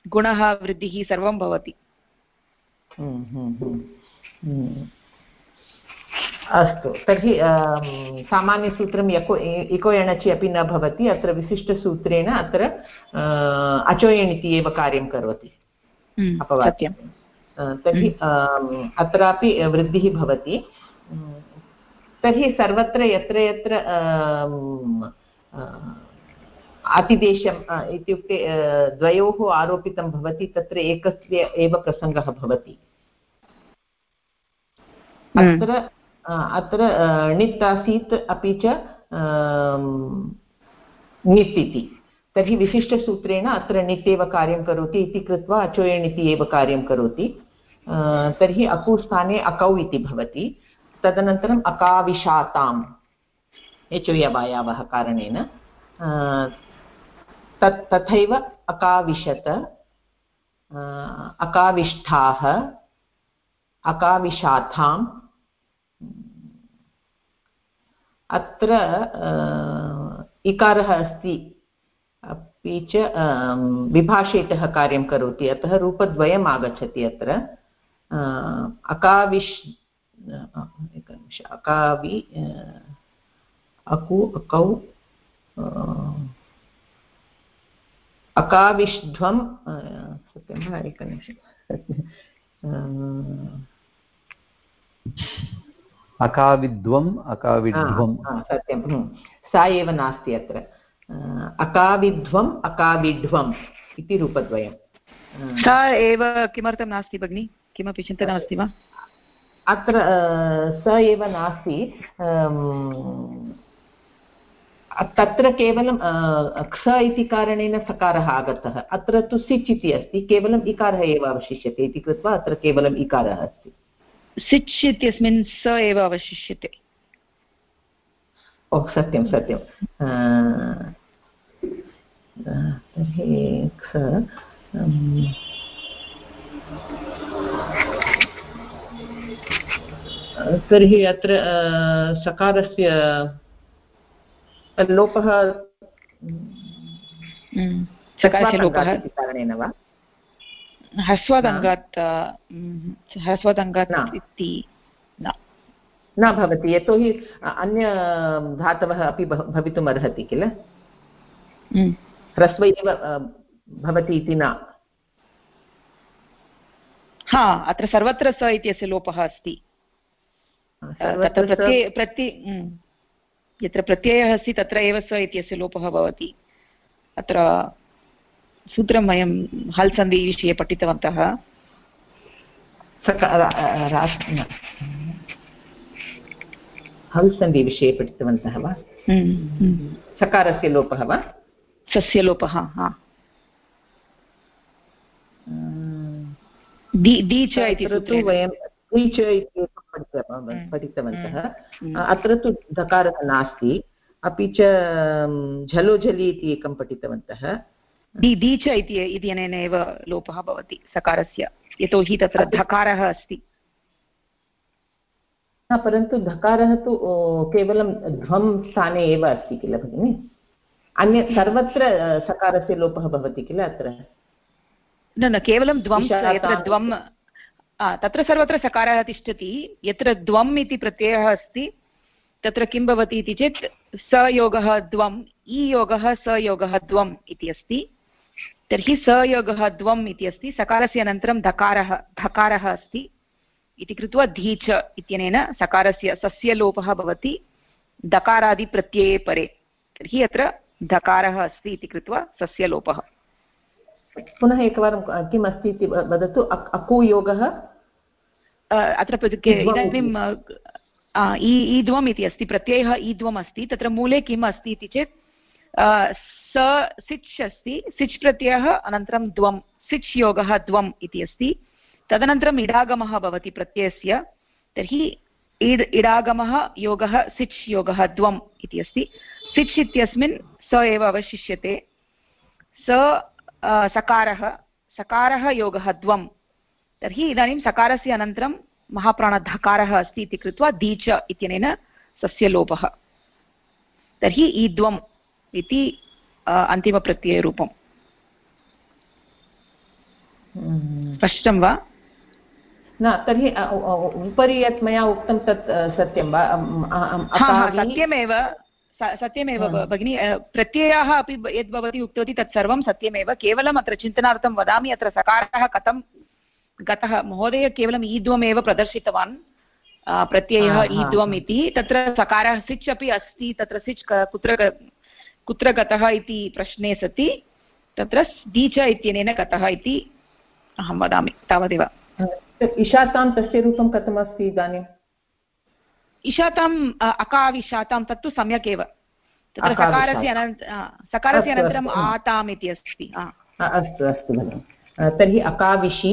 [SPEAKER 1] गुणः वृद्धिः सर्वं भवति।
[SPEAKER 4] हम्म, हम्म, हम्म, अस्तु। तर्हि सामान्यसूत्रं यको इको एणचि अपि न भवति। अत्र विशिष्टसूत्रेण अत्र अचोयण् इति एव कार्यं करोति।
[SPEAKER 1] अपवाद्यं
[SPEAKER 4] तर्हि अत्रापि वृद्धिः भवति। तर्हि सर्वत्र यत्र यत्र अतिदेशम् इत्युक्ते द्वयोः आरोपितं भवति तत्र एकस्य एव प्रसङ्गः भवति। हम्म। अत्र अत्र णित् आसीत् अपि च णित् इति तर्हि विशिष्टसूत्रेण अत्र णित् एव कार्यं करोति इति कृत्वा अचोयणिति एव कार्यं करोति। तर्हि अकु स्थाने अकौ इति भवति। तदनन्तरम् अकाविशाताम् यचोयवायावः कारणेन। तत्, तथैव अकाविशत अकाविष्ठाः, अकाविशाथाम्। अत्र इकारः अस्ति। अपि च विभाषेतः कार्यं करोति। अतः रूपद्वयम् आगच्छति अत्र अकाविश् एकनिमिष अकावि अकु अकौ अकाविष्ध्वं सत्यं वा? एकनिमिषम्
[SPEAKER 3] अकाविद्वम् अकाविध्वं
[SPEAKER 4] सत्यं। सा एव नास्ति अत्र। अकाविध्वम् अकाविध्वम् इति रूपद्वयं
[SPEAKER 1] सा एव किमर्थं नास्ति भगिनि? किमपि चिन्तनमस्ति वा?
[SPEAKER 4] अत्र स एव नास्ति। तत्र केवलं क्ष इति कारणेन सकारः आगतः। अत्र तु सिच् इति अस्ति केवलम् इकारः एव अवशिष्यते इति कृत्वा अत्र केवलम् इकारः अस्ति।
[SPEAKER 1] सिच् इत्यस्मिन् स एव अवशिष्यते।
[SPEAKER 4] ओ सत्यं सत्यं। तर्हि तर्हि अत्र सकारस्य लोपः कारणेन वा?
[SPEAKER 1] ह्रस्वदङ्गात् ह्रस्वदङ्गात् इति
[SPEAKER 4] न। भवति यतोहि अन्य धातवः अपि भवितुम् अर्हति किल। ह्रस्व एव भवति इति न।
[SPEAKER 1] हा अत्र सर्वत्र स इत्यस्य लोपः अस्ति। तत्र प्रत्यय प्रति हम्म। यत्र प्रत्ययः अस्ति तत्र एव स इत्यस्य लोपः भवति। अत्र सूत्रं वयं हल् सन्धिविषये पठितवन्तः।
[SPEAKER 4] हल् सन्धिविषये पठितवन्तः वा?
[SPEAKER 1] हम्म, हम्म।
[SPEAKER 4] सकारस्य लोपः वा?
[SPEAKER 1] सस्य लोपः हा डी च इति
[SPEAKER 4] वयं डी च पठितवन्तः। हम्म, अत्र तु धकारः नास्ति। अपि च झलो झलि इति एकं पठितवन्तः।
[SPEAKER 1] दि दी च इति इत्यनेन एव लोपः भवति सकारस्य। यतोहि तत्र धकारः अस्ति।
[SPEAKER 4] परन्तु धकारः तु केवलं ध्वं स्थाने एव अस्ति किल भगिनि? अन्य सर्वत्र सकारस्य लोपः भवति किल अत्र?
[SPEAKER 1] न न केवलं द्वं यत्र द्वं तत्र सर्वत्र सकारः तिष्ठति यत्र द्वम् इति प्रत्ययः अस्ति तत्र किं भवति इति चेत् सयोगः द्वम् ईयोगः सयोगः द्वम् इति अस्ति। तर्हि सयोगः द्वम् इति अस्ति सकारस्य अनन्तरं धकारः धकारः अस्ति। इति कृत्वा धीच इत्यनेन सकारस्य सस्य लोपः भवति दकारादिप्रत्यये परे। तर्हि अत्र धकारः अस्ति इति कृत्वा सस्य लोपः।
[SPEAKER 4] पुनः एकवारं किम् अस्ति इति वदतु अकुयोगः
[SPEAKER 1] अत्र इदानीं ईद्वम् इति अस्ति प्रत्ययः ईद्वम् अस्ति तत्र मूले किम् अस्ति इति चेत् स सिच् अस्ति सिच् प्रत्ययः अनन्तरं द्वं सिच् योगः द्वम् इति अस्ति तदनन्तरम् इडागमः भवति प्रत्ययस्य तर्हि इड् इडागमः योगः सिच् योगः द्वम् इति अस्ति सिच् इत्यस्मिन् स एव अवशिष्यते। स सकारः। सकारः योगः द्वम्। तर्हि इदानीं सकारस्य अनन्तरं महाप्राणधकारः अस्ति इति कृत्वा दीच इत्यनेन सस्य लोपः। तर्हि ईद्वम् इति अन्तिमप्रत्ययरूपम्।
[SPEAKER 4] हम्म।
[SPEAKER 1] स्पष्टं वा?
[SPEAKER 4] न तर्हि उपरि यत् मया उक्तं तत् सत्यं वा?
[SPEAKER 1] सत्यमेव। सत्यमेव भगिनि प्रत्ययाः अपि यद् भवती उक्तवती तत् सर्वं सत्यमेव. केवलम् अत्र चिन्तनार्थं वदामि अत्र सकारः कथं गतः महोदय केवलम् ईद्वमेव प्रदर्शितवान् प्रत्ययः ईद्वम् इति तत्र सकारः सिच् अपि अस्ति तत्र सिच् कुत्र कुत्र गतः इति प्रश्ने सति तत्र डीच इत्यनेन गतः इति अहं वदामि तावदेव।
[SPEAKER 4] इशातां तस्य रूपं कथमस्ति इदानीम्
[SPEAKER 1] इशाताम् अकाविशातां तत्तु सम्यक् एव तत्र सकारस्य अनन्त सकारस्य अनन्तरम् आताम् इति अस्ति
[SPEAKER 4] अस्तु अस्तु भगिनि तर्हि अकाविशि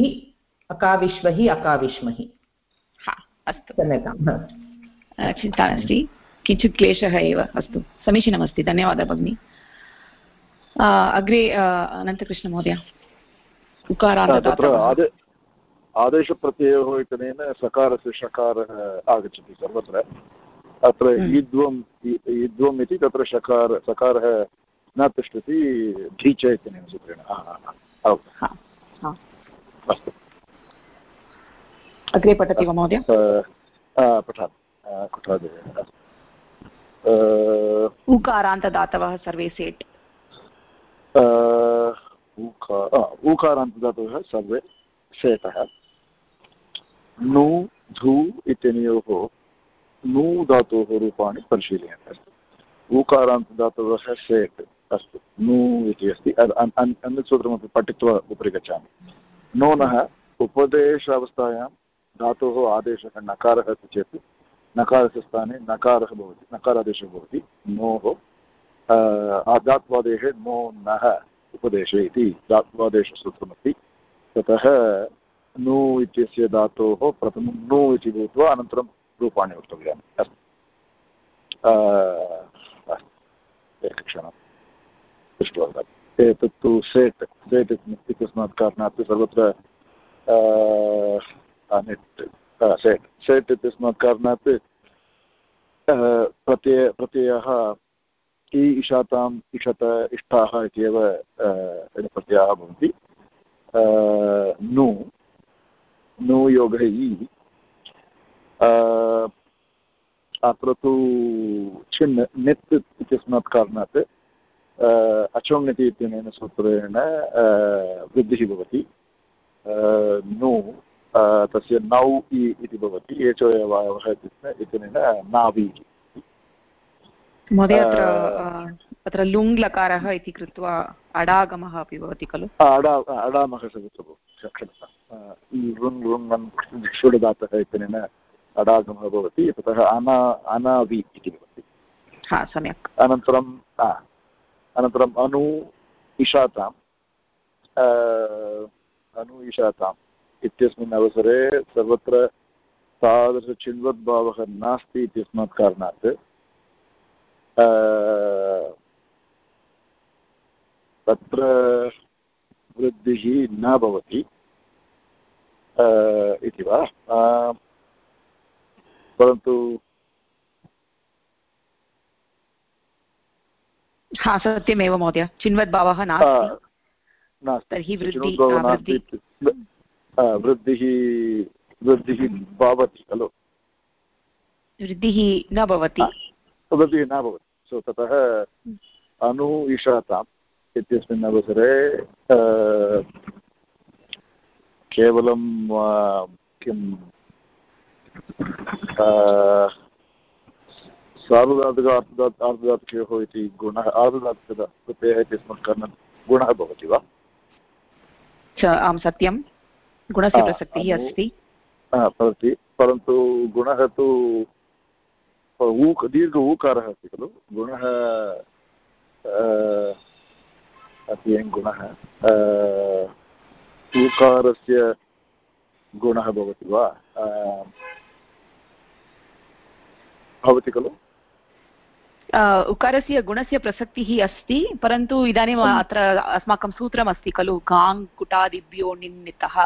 [SPEAKER 4] अकाविश्वहि अकाविश्महि
[SPEAKER 1] हा अस्तु।
[SPEAKER 4] क्षम्यतां
[SPEAKER 1] चिन्ता नास्ति किञ्चित् क्लेशः एव अस्तु। समीचीनमस्ति धन्यवादः भगिनि। अग्रे अनन्तकृष्णमहोदय।
[SPEAKER 2] उकारान्त आदेशप्रत्ययोः इत्यनेन सकारस्य शकारः आगच्छति सर्वत्र। अत्र हम्म। ईद्वम् ईद्वम् इति तत्र शकार सकारः न तिष्ठति धीच इत्यनेन सूत्रेण।
[SPEAKER 1] अस्तु। अग्रे पठति वा महोदय?
[SPEAKER 2] पठामि। कुठादि
[SPEAKER 1] उकारान्तदातवः सर्वे सेट्।
[SPEAKER 2] ऊकारान्तदातवः सर्वे सेटः। नु धु इत्यनयोः नु धातोः रूपाणि परिशीलयन्ति। ऊकारान्तदातवः सेट् अस्तु। नु इति अस्ति। अन्यत् सूत्रमपि पठित्वा उपरि गच्छामि। नूनः उपदेशावस्थायां धातोः आदेशः नकारः अस्ति चेत् नकारस्य स्थाने नकारः भवति। नकारादेशः भवति। नोः धात्वादेशे नो नः उपदेशे इति धात्वादेशसूत्रमस्ति ततः नु इत्यस्य धातोः प्रथमं नु इति भूत्वा अनन्तरं रूपाणि वक्तव्यानि। अस्तु। अस्तु। एकक्षणं दृष्ट्वा वदामि। एतत्तु सेट् सेट् इत्यस्मात् कारणात् सर्वत्र नेट् सेट्। सेट् इत्यस्मात् कारणात् प्रत्यय प्रत्ययः इ इषाताम् इषत इष्टाः इत्येव प्रत्ययाः भवन्ति। नु नु योगः इ अत्र तु छिन् नित् इत्यस्मात् कारणात् अचोङ्गति इत्यनेन सूत्रेण वृद्धिः भवति। नु तस्य नौ इति भवति एचो एवावः इत्यनेन नावि।
[SPEAKER 1] महोदय अत्र अत्र लुङ् लकारः इति कृत्वा अडागमः अपि भवति खलु?
[SPEAKER 2] अडा अडामः क्षम्यतां लुङ् लुङ् षुडदातः इत्यनेन अडागमः भवति ततः अना अनावि इति भवति
[SPEAKER 1] हा सम्यक्
[SPEAKER 2] अनन्तरं अनन्तरम् अनु इषाताम् अनु इषाताम् इत्यस्मिन् अवसरे सर्वत्र तादृशचिन्वद्भावः नास्ति इत्यस्मात् कारणात् तत्र वृद्धिः न भवति इति वा? परन्तु
[SPEAKER 1] हा सत्यमेव महोदय। चिन्वद्भावः नास्ति। तर्हि
[SPEAKER 2] वृद्धिः वृद्धिः भवति खलु?
[SPEAKER 1] वृद्धिः न भवति।
[SPEAKER 2] वृद्धिः न भवति। सो ततः अनु ईशाताम् इत्यस्मिन् अवसरे केवलं किं सार्वधातुक आर्धधातुकयोः इति गुणः आर्धधातुकप्रत्ययः इत्यस्मात् कारणात् गुणः भवति वा?
[SPEAKER 1] आं सत्यं। गुणस्य प्रसक्तिः अस्ति।
[SPEAKER 2] भवति। परन्तु गुणः तु ऊक् दीर्घ ऊकारः अस्ति खलु। गुणः गुणः ऊकारस्य गुणः भवति वा? भवति खलु?
[SPEAKER 1] उकारस्य गुणस्य प्रसक्तिः अस्ति परन्तु इदानीम् अत्र अस्माकं सूत्रमस्ति खलु गाङ् कुटादिभ्यो निन्नितः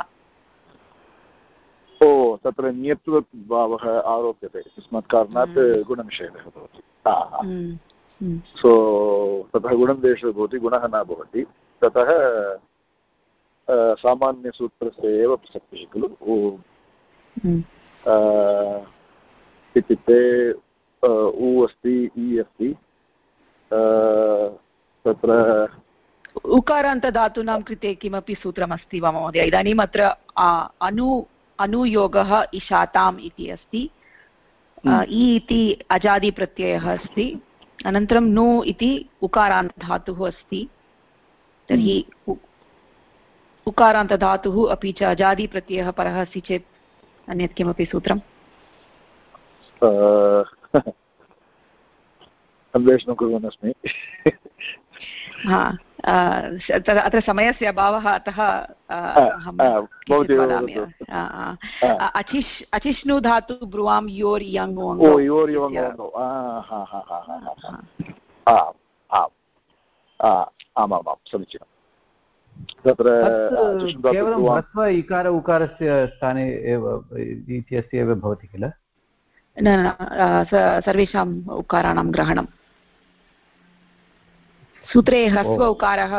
[SPEAKER 2] ओ तत्र नियत्वभावः आरोप्यते तस्मात् कारणात् हम्म। गुणनिषेधः भवति। हम्म, हम्म। सो ततः गुणनिषेधः भवति गुणः न भवति ततः सामान्यसूत्रस्य एव प्रसक्तिः खलु? इत्युक्ते उ अस्ति इ अस्ति तत्र
[SPEAKER 1] उकारान्तधातूनां कृते किमपि सूत्रमस्ति वा महोदय? इदानीम् अत्र अनु अनुयोगः इशाताम् इति अस्ति। इ इति अजादिप्रत्ययः अस्ति। अनन्तरं नु इति उकारान्तधातुः अस्ति। तर्हि उकारान्तधातुः अपि च अजादिप्रत्ययः परः अस्ति चेत् अन्यत् किमपि सूत्रम्
[SPEAKER 2] अन्वेषणं कुर्वन् अस्मि।
[SPEAKER 1] हा अत्र समयस्य अभावः अतः अचिष् अचिष्णु धातु ब्रुवां योर् यङ्
[SPEAKER 2] आमामां समीचीनं तत्र
[SPEAKER 3] केवलं ह्रस्व इकार उकारस्य स्थाने एव इत्यस्य एव भवति किल?
[SPEAKER 1] न सर्वेषाम् उकाराणां ग्रहणं। सूत्रे ह्रस्व उकारः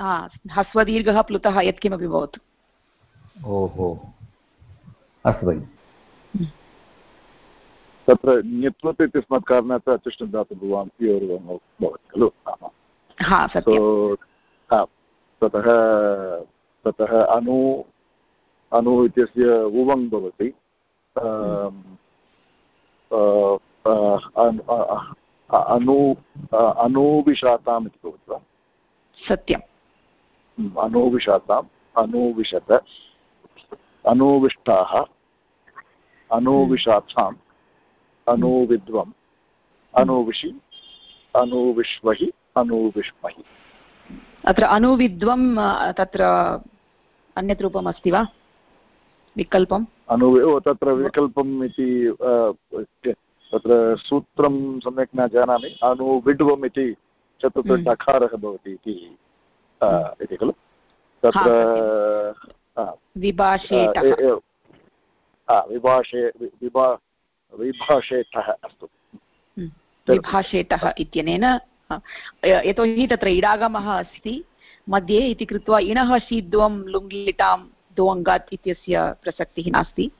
[SPEAKER 1] ह्रस्वदीर्घः प्लुतः यत्किमपि भवतु।
[SPEAKER 3] ओहो। अस्तु भगिनि।
[SPEAKER 2] तत्र ञत्वत् इत्यस्मात् कारणात् अतिष्ठं दातुं भवान् भवति खलु? ततः ततः अनु अनु इत्यस्य उवङ् भवति। अनु अनूविशाताम् इति भवति वा?
[SPEAKER 1] सत्यम्।
[SPEAKER 2] अनूविशाताम् अनूविशत अनूविष्टाः अनूविशाताम् अनूविद्वम् अनूविषि अनूविश्वहि अनूविष्महि।
[SPEAKER 1] अत्र अणुविद्वं तत्र अन्यत् रूपम् अस्ति वा? विकल्पम्?
[SPEAKER 2] अनु तत्र विकल्पम् इति तत्र सूत्रं सम्यक् न जानामि। अनुविड्वम् इति चतुर्थकारः हम्म। भवति इति खलु। तत्र
[SPEAKER 1] विभाषे
[SPEAKER 2] विभाषे विभा विभाषेतः अस्तु।
[SPEAKER 1] हम्म। विभाषेतः इत्यनेन यतोहि तत्र इडागमः अस्ति। मध्ये इति कृत्वा इणः शीद्वं लुङ्गिटां दोङ्गात् इत्यस्य प्रसक्तिः नास्ति।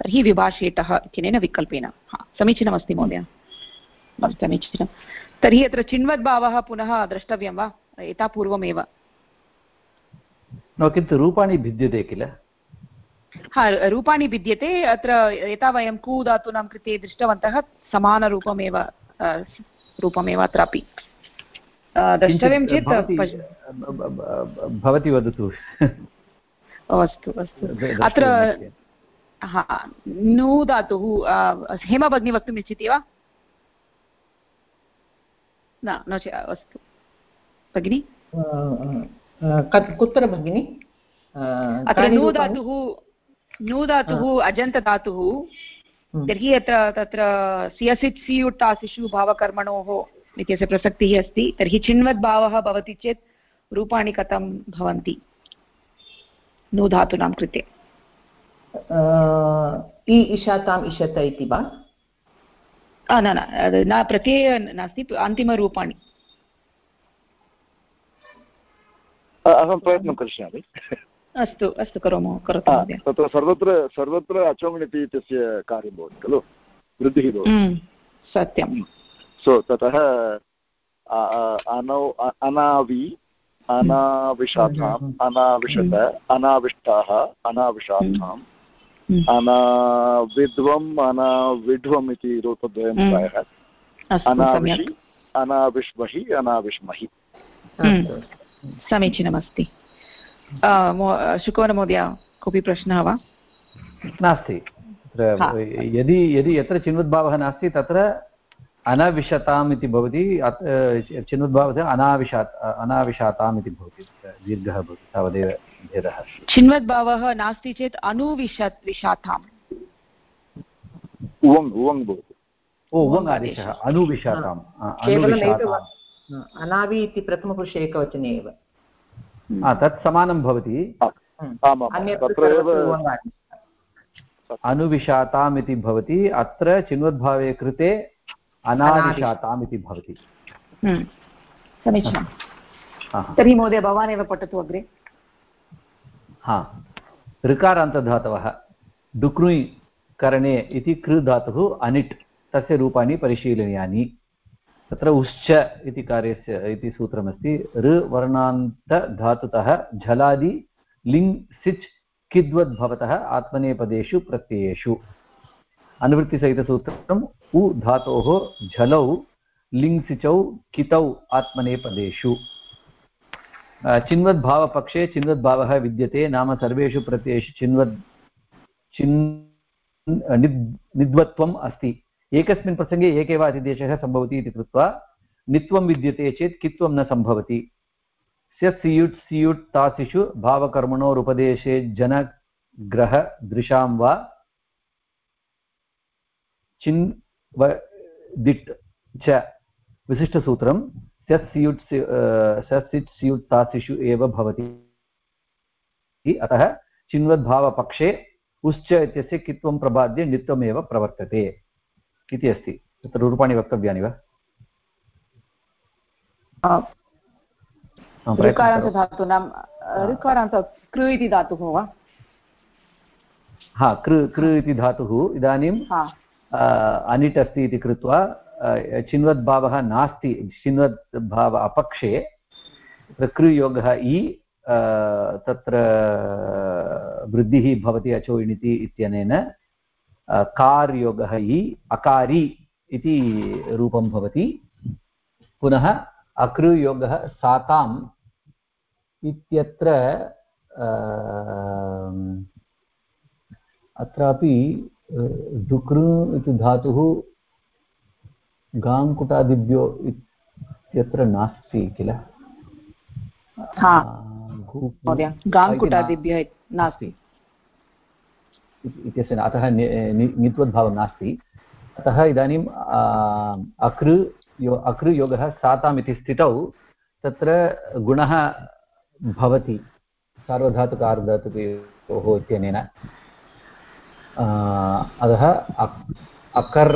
[SPEAKER 1] तर्हि विभाषेतः इत्यनेन विकल्पेन। हा समीचीनमस्ति महोदय। समीचीनं। तर्हि अत्र चिन्वद्भावः पुनः द्रष्टव्यं वा? यथा पूर्वमेव।
[SPEAKER 3] न किन्तु रूपाणि भिद्यते किल?
[SPEAKER 1] हा रूपाणि भिद्यते। अत्र यथा वयं कू धातूनां कृते दृष्टवन्तः। समानरूपमेव रूपमेव अत्रापि। द्रष्टव्यं चेत्
[SPEAKER 3] भवती वदतु।
[SPEAKER 1] अस्तु अस्तु। अत्र हा नु धातुः हेमा भगिनी वक्तुम् इच्छति वा? न नो चेत् अस्तु। भगिनि?
[SPEAKER 4] कुत्र भगिनि?
[SPEAKER 1] अत्र नु धातुः नु धातुः अजन्तधातुः। हम्म। तर्हि अत्र तत्र सियसिट् सियुट् आसिषु भावकर्मणोः इत्यस्य प्रसक्तिः अस्ति। तर्हि चिन्वद्भावः भवति चेत् रूपाणि कथं भवन्ति? नु धातूनां कृते।
[SPEAKER 4] इ इषाताम् इषत इति वा?
[SPEAKER 1] न न न प्रत्यय नास्ति अन्तिमरूपाणि।
[SPEAKER 2] अहं प्रयत्नं करिष्यामि।
[SPEAKER 1] अस्तु अस्तु करोमु करोतु
[SPEAKER 2] तत्र सर्वत्र सर्वत्र अचोङ्णिति इत्यस्य कार्यं भवति खलु? वृद्धिः भवति।
[SPEAKER 1] सत्यं
[SPEAKER 2] सो ततः अनौ अनावि अनाविषाथाम् अनाविशत अनाविष्टाः अनाविषाथाम्
[SPEAKER 1] हम्म।
[SPEAKER 2] अनाविध्वम् अनाविध्वम् इति रूपद्वयं
[SPEAKER 1] हम्म।
[SPEAKER 2] प्रायः। अनाविषि अनाविष्महि अनाविष्महि।
[SPEAKER 1] हम्म। समीचीनमस्ति। शुकवनमहोदय कोऽपि प्रश्नः वा?
[SPEAKER 3] नास्ति। यदि यदि यत्र चिन्वद्भावः नास्ति तत्र अनविशताम् इति भवति चिन्वद्भावः अनाविशात् अनाविशाताम् इति भवति दीर्घः भवति तावदेव भेदः।
[SPEAKER 1] चिन्वद्भावः नास्ति चेत् अनुविशत् विशाताम्।
[SPEAKER 2] उवङ् उवङ् भवति।
[SPEAKER 3] ओ उवङ् आदेशः अनुविशाताम्
[SPEAKER 4] अनावि इति प्रथमपुरुषे एकवचने एव।
[SPEAKER 3] तत् समानं भवति। अनुविशाताम् इति भवति अत्र चिन्वद्भावे कृते अनाविशाताम् इति भवति।
[SPEAKER 1] हम्म। समीचीनं। तर्हि महोदय भवान् एव पठतु अग्रे।
[SPEAKER 3] हा। ऋकारान्तधातवः डुक्रुञ् करणे इति कृ धातुः अनिट् तस्य रूपाणि परिशीलनीयानि तत्र उश्च इति कार्यस्य इति सूत्रमस्ति। ऋवर्णान्तधातुतः झलादि लिङ् सिच् किद्वद्भवतः आत्मनेपदेषु प्रत्ययेषु। अनुवृत्तिसहितसूत्रम् उ धातोः झलौ लिङ्सिचौ कितौ आत्मनेपदेषु। चिन्वद्भावपक्षे चिन्वद्भावः विद्यते, नाम सर्वेषु प्रत्ययेषु चिन्वद्, चिन् निद्, निद्वत्वम् अस्ति। एकस्मिन् प्रसङ्गे एक एव अतिदेशः सम्भवति इति कृत्वा, नित्वं विद्यते चेत् कित्वं न सम्भवति। स्यत् सियुट् सियुट् तासिषु भावकर्मणोरुपदेशे जनग्रहदृशां वा। चिन् व दिट् च। विशिष्टसूत्रं स्यत् सियुट् स्यत् सिट् तासिषु एव भवति। अतः चिन्वद्भावपक्षे उश्च इत्यस्य कित्वं प्रबाद्य नित्यमेव प्रवर्तते इति अस्ति। तत्र रूपाणि वक्तव्यानि वा?
[SPEAKER 1] ऋकारान्तधातूनां ऋकारान्त कृ इति धातुः वा?
[SPEAKER 3] हा कृ कृ इति धातुः इदानीं अनिट् अस्ति इति कृत्वा चिन्वद्भावः नास्ति चिन्वद्भाव अपक्षे तत्र कृयोगः इ तत्र वृद्धिः भवति, अचो इणिति इत्यनेन कार् योगः इ अकारि इति रूपं भवति। पुनः अकृयोगः साताम् इत्यत्र अत्रापि डुकृ इति धातुः गाङ्कुटादिभ्यो इत्यत्र नास्ति किल?
[SPEAKER 1] गाङ्कुटादिभ्यः नास्ति।
[SPEAKER 3] इत्यस्य अतः नित्वद्भावं नास्ति। अतः इदानीम् अकृ यो अकृयोगः साताम् इति स्थितौ तत्र गुणः भवति। सार्वधातुक आर्धातुकयोः इत्यनेन। अतः अकर्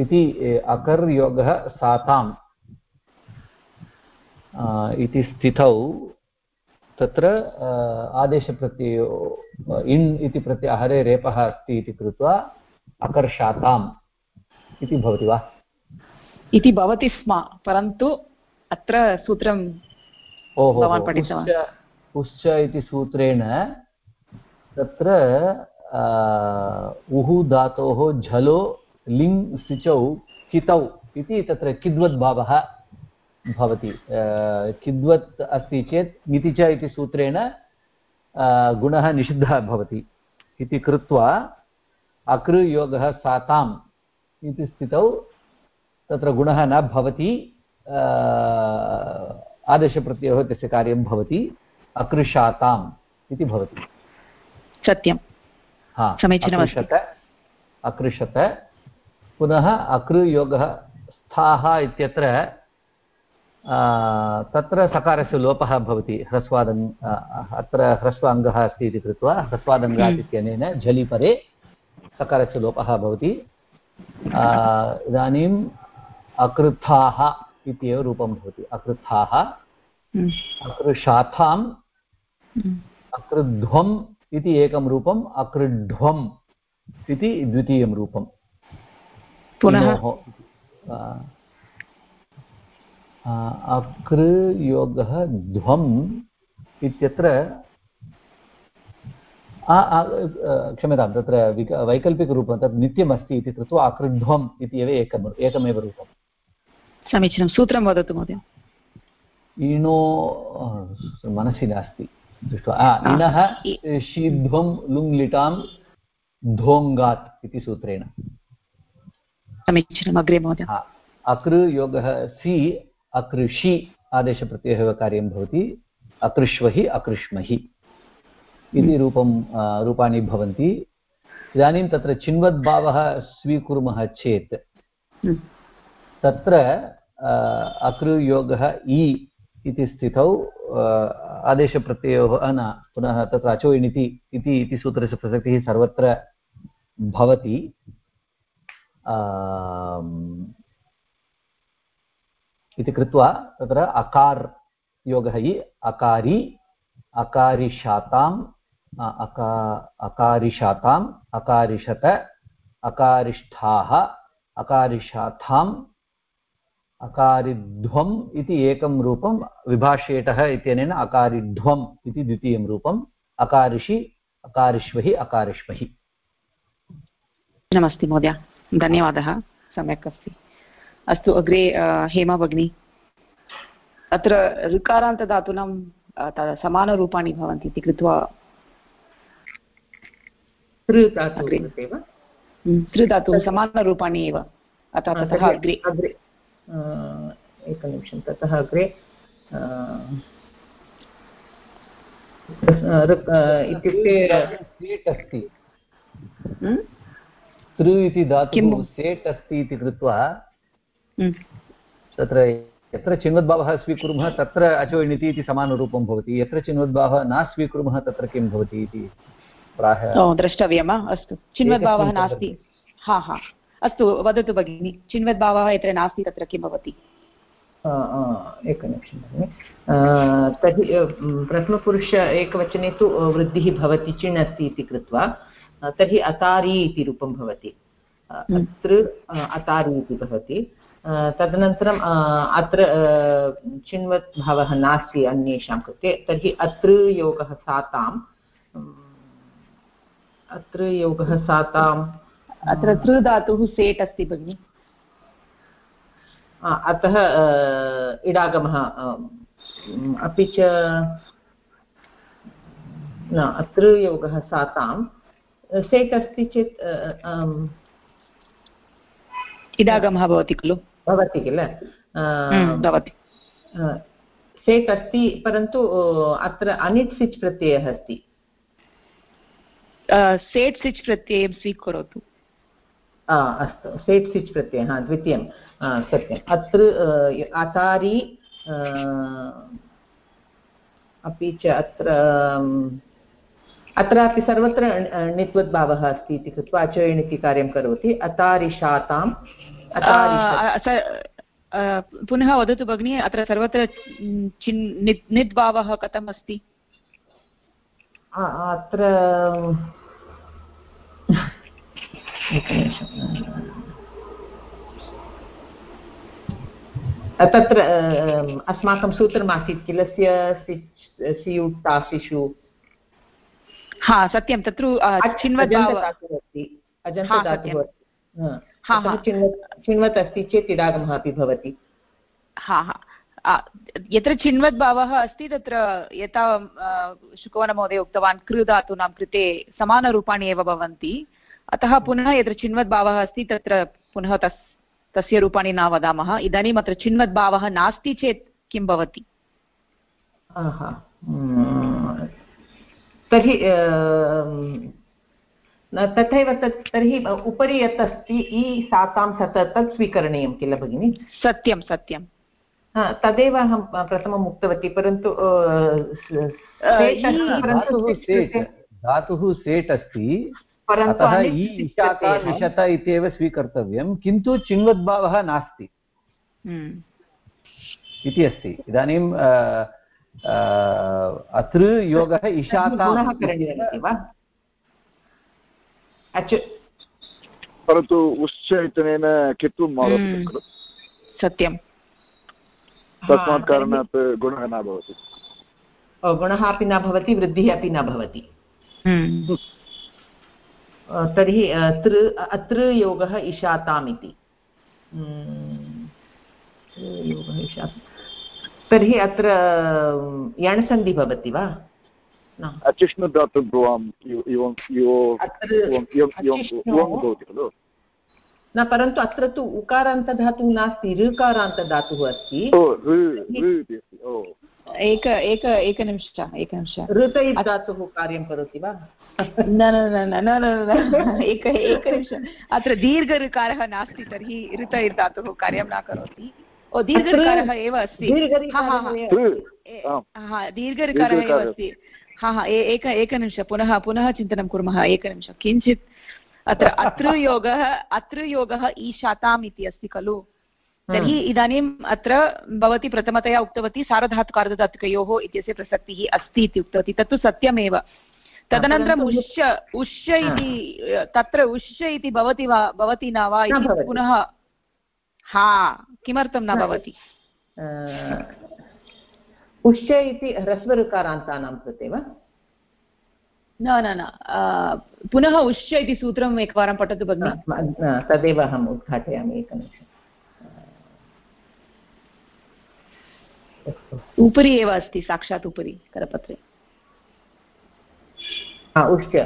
[SPEAKER 3] इति अकर् योगः साताम्। इति स्थितौ तत्र आदेशप्रत्ययो इन् इति प्रत्याहारे रेपः अस्ति इति कृत्वा अकर्षाताम् इति भवति वा?
[SPEAKER 1] इति भवति स्म परन्तु अत्र सूत्रं भवान् पठितवान्।
[SPEAKER 3] इति सूत्रेण तत्र उहु धातोः झलो, लिङ्, सिचौ, कितौ इति तत्र किद्वद्भावः भवति। किद्वत् अस्ति चेत् निति च इति सूत्रेण गुणः निषिद्धः भवति इति कृत्वा अकृयोगः साताम् इति स्थितौ तत्र गुणः न भवति आदेशप्रत्ययोः तस्य कार्यं भवति, अकृशाताम् इति भवति।
[SPEAKER 1] सत्यं
[SPEAKER 3] समीचीनमस्ति अकृषत पुनः अकृयोगः स्थाः इत्यत्र तत्र सकारस्य लोपः भवति ह्रस्वादङ् अत्र ह्रस्वाङ्गः अस्ति इति कृत्वा ह्रस्वादङ्गात् हम्म। इत्यनेन झलिपरे सकारस्य लोपः भवति इदानीम् अकृथाः इत्येव रूपं भवति अकृथाः हम्म। अकृशाथाम् हम्म। अकृध्वम् इति एकं रूपम् अकृढ्वम् इति द्वितीयं रूपम्।
[SPEAKER 1] पुनः
[SPEAKER 3] अकृयोगः ध्वम् इत्यत्र क्षम्यतां तत्र विक वैकल्पिकरूपं तत् नित्यमस्ति इति कृत्वा अकृध्वम् इति एव एकम् एकमेव रूपं
[SPEAKER 1] समीचीनं सूत्रं वदतु महोदय।
[SPEAKER 3] इणो मनसि नास्ति। दृष्ट्वा। इनः शीध्वं लुङ् लिटां धोङ्गात् इति सूत्रेण।
[SPEAKER 1] समीचीनम् अग्रे महोदय।
[SPEAKER 3] अकृ योगः सि अकृषि आदेशप्रत्ययः एव कार्यं भवति। अकृष्वहि अकृष्महि इति रूपं रूपाणि भवन्ति। इदानीं तत्र चिन्वद्भावः स्वीकुर्मः चेत् हम्म। तत्र अकृयोगः इ इति स्थितौ आदेशप्रत्ययोः न पुनः तत्र अचो इणिति इति इति सूत्रस्य प्रसक्तिः सर्वत्र भवति। इति कृत्वा तत्र अकार योगः हि, अकारि, अकारिशाताम् अका, अकारिशाताम्, अकारिशत, अकारिष्ठाः, अकारिशाथाम् अकारिध्वम् इति एकं रूपं विभाष्येटः इत्यनेन अकारिध्वम् इति द्वितीयं रूपम् अकारिषि अकारिष्वहि अकारिष्वहि
[SPEAKER 1] नमस्ते महोदय धन्यवादः सम्यक् अस्ति। अस्तु अग्रे हेमा भगिनी। अत्र ऋकारान्तधातूनां समानरूपाणि भवन्ति इति कृत्वा। त्रिधातुः समानरूपाणि एव। अतः ततः अग्रे।
[SPEAKER 4] अग्रे। एकनिमिषं। ततः अग्रे
[SPEAKER 3] इत्युक्ते सेट् अस्ति। तृ इति धातुः सेट् अस्ति इति कृत्वा तत्र यत्र चिन्वद्भावः स्वीकुर्मः तत्र अचोयिणिति इति समानरूपं भवति। यत्र चिन्वद्भावः न स्वीकुर्मः तत्र किं भवति इति
[SPEAKER 1] प्रायः द्रष्टव्यं वा अस्तु। चिन्वद्भावः नास्ति। हा हा। अस्तु वदतु भगिनि चिन्वद्भावः यत्र नास्ति तत्र किं भवति?
[SPEAKER 4] एकनिमिषं भगिनि। तर्हि प्रथमपुरुष एकवचने तु वृद्धिः भवति चिण् अस्ति इति कृत्वा तर्हि अतारी इति रूपं भवति। अत्र अतारी इति भवति। तदनन्तरम् अत्र चिन्वत् भावः नास्ति अन्येषां कृते तर्हि अत्र योगः साताम् अत्र योगः साताम्
[SPEAKER 1] अत्र तृ धातुः सेट् अस्ति भगिनि।
[SPEAKER 4] अतः इडागमः अपि च न अत्र योगः सातां। सेट् अस्ति चेत्
[SPEAKER 1] इडागमः भवति खलु?
[SPEAKER 4] भवति किल?
[SPEAKER 1] हम्म, भवति।
[SPEAKER 4] सेट् अस्ति परन्तु अत्र अनिट् सिच् प्रत्ययः अस्ति।
[SPEAKER 1] सेट् सिच् प्रत्ययं स्वीकरोतु।
[SPEAKER 4] अस्तु। सेट् सिच् प्रत्ययः द्वितीयं सत्यम्। अत्र अतारि अपि च अत्र अत्रापि सर्वत्र णित्वद्भावः अस्ति इति कृत्वा अचयण् इति कार्यं करोति। अतारिशाताम्
[SPEAKER 1] पुनः वदतु भगिनि अत्र सर्वत्र निद्भावः कथम् अस्ति
[SPEAKER 4] अत्र तत्र अस्माकं सूत्रमासीत् किल स्युट्टासिषु
[SPEAKER 1] हा सत्यं तत्र
[SPEAKER 4] चिन्वत् अस्ति चेत् इडागमः अपि भवति।
[SPEAKER 1] हा हा। यत्र चिन्वत् भावः अस्ति तत्र यथा शुकवनमहोदय उक्तवान् कृ धातूनां कृते समानरूपाणि एव भवन्ति। अतः पुनः यत्र चिन्वत् भावः अस्ति तत्र पुनः तस् तस्य रूपाणि न वदामः। इदानीम् अत्र चिन्वद्भावः नास्ति चेत् किं भवति?
[SPEAKER 4] तर्हि तथैव तत् तर्हि उपरि यत् अस्ति इ सातां सत तत् स्वीकरणीयं किल भगिनि?
[SPEAKER 1] सत्यं सत्यं।
[SPEAKER 4] तदेव अहं प्रथमम् उक्तवती परन्तु
[SPEAKER 3] धातुः सेट् अस्ति अतः इ इशाता विशत इत्येव स्वीकर्तव्यं किन्तु चिन्वद्भावः नास्ति। हम्म। इति अस्ति। इदानीं अत्र योगः इशाता
[SPEAKER 2] परन्तु उश्च इत्यनेन कित्वं
[SPEAKER 1] हम्म। खलु। सत्यं
[SPEAKER 2] तस्मात् कारणात् गुणः न भवति।
[SPEAKER 4] गुणः अपि न भवति वृद्धिः अपि न भवति। हम्म। तर्हि अत्र अत्र योगः इशाताम् इति। तर्हि अत्र यणसन्धि भवति वा?
[SPEAKER 2] अचिष्णुधातु खलु?
[SPEAKER 4] न परन्तु अत्र तु उकारान्तधातुः नास्ति ऋकारान्तधातुः अस्ति।
[SPEAKER 1] एक एक एकनिमिष एकनिमिष
[SPEAKER 4] ऋत धातुः कार्यं करोति वा?
[SPEAKER 1] न न न न न एक एकनिमिषम् अत्र दीर्घऋकारः नास्ति तर्हि ऋत धातुः कार्यं न करोति। ओ दीर्घऋकारः एव अस्ति। दीर्घऋकारः एव अस्ति। हा हा एक एकनिमिषं पुनः पुनः चिन्तनं कुर्मः एकनिमिषं किञ्चित् अत्र अत्र योगः अत्र योगः ईशाताम् इति अस्ति खलु। तर्हि इदानीम् अत्र भवती प्रथमतया उक्तवती सारधातुकार्धधातुकयोः इत्यस्य प्रसक्तिः अस्ति इति उक्तवती। तत्तु सत्यमेव। तदनन्तरम् उश्च उश्च इति तत्र उश्च इति भवति वा भवति न वा इति पुनः हा किमर्थं न भवति?
[SPEAKER 4] उश्च इति ह्रस्वऋकारान्तानां कृते वा?
[SPEAKER 1] न न न पुनः उश्च इति सूत्रम् एकवारं पठतु भगिनि।
[SPEAKER 4] तदेव अहम् उद्घाटयामि एकनिमिषम्।
[SPEAKER 1] उपरि एव अस्ति साक्षात् उपरि करपत्रे।
[SPEAKER 4] उश्च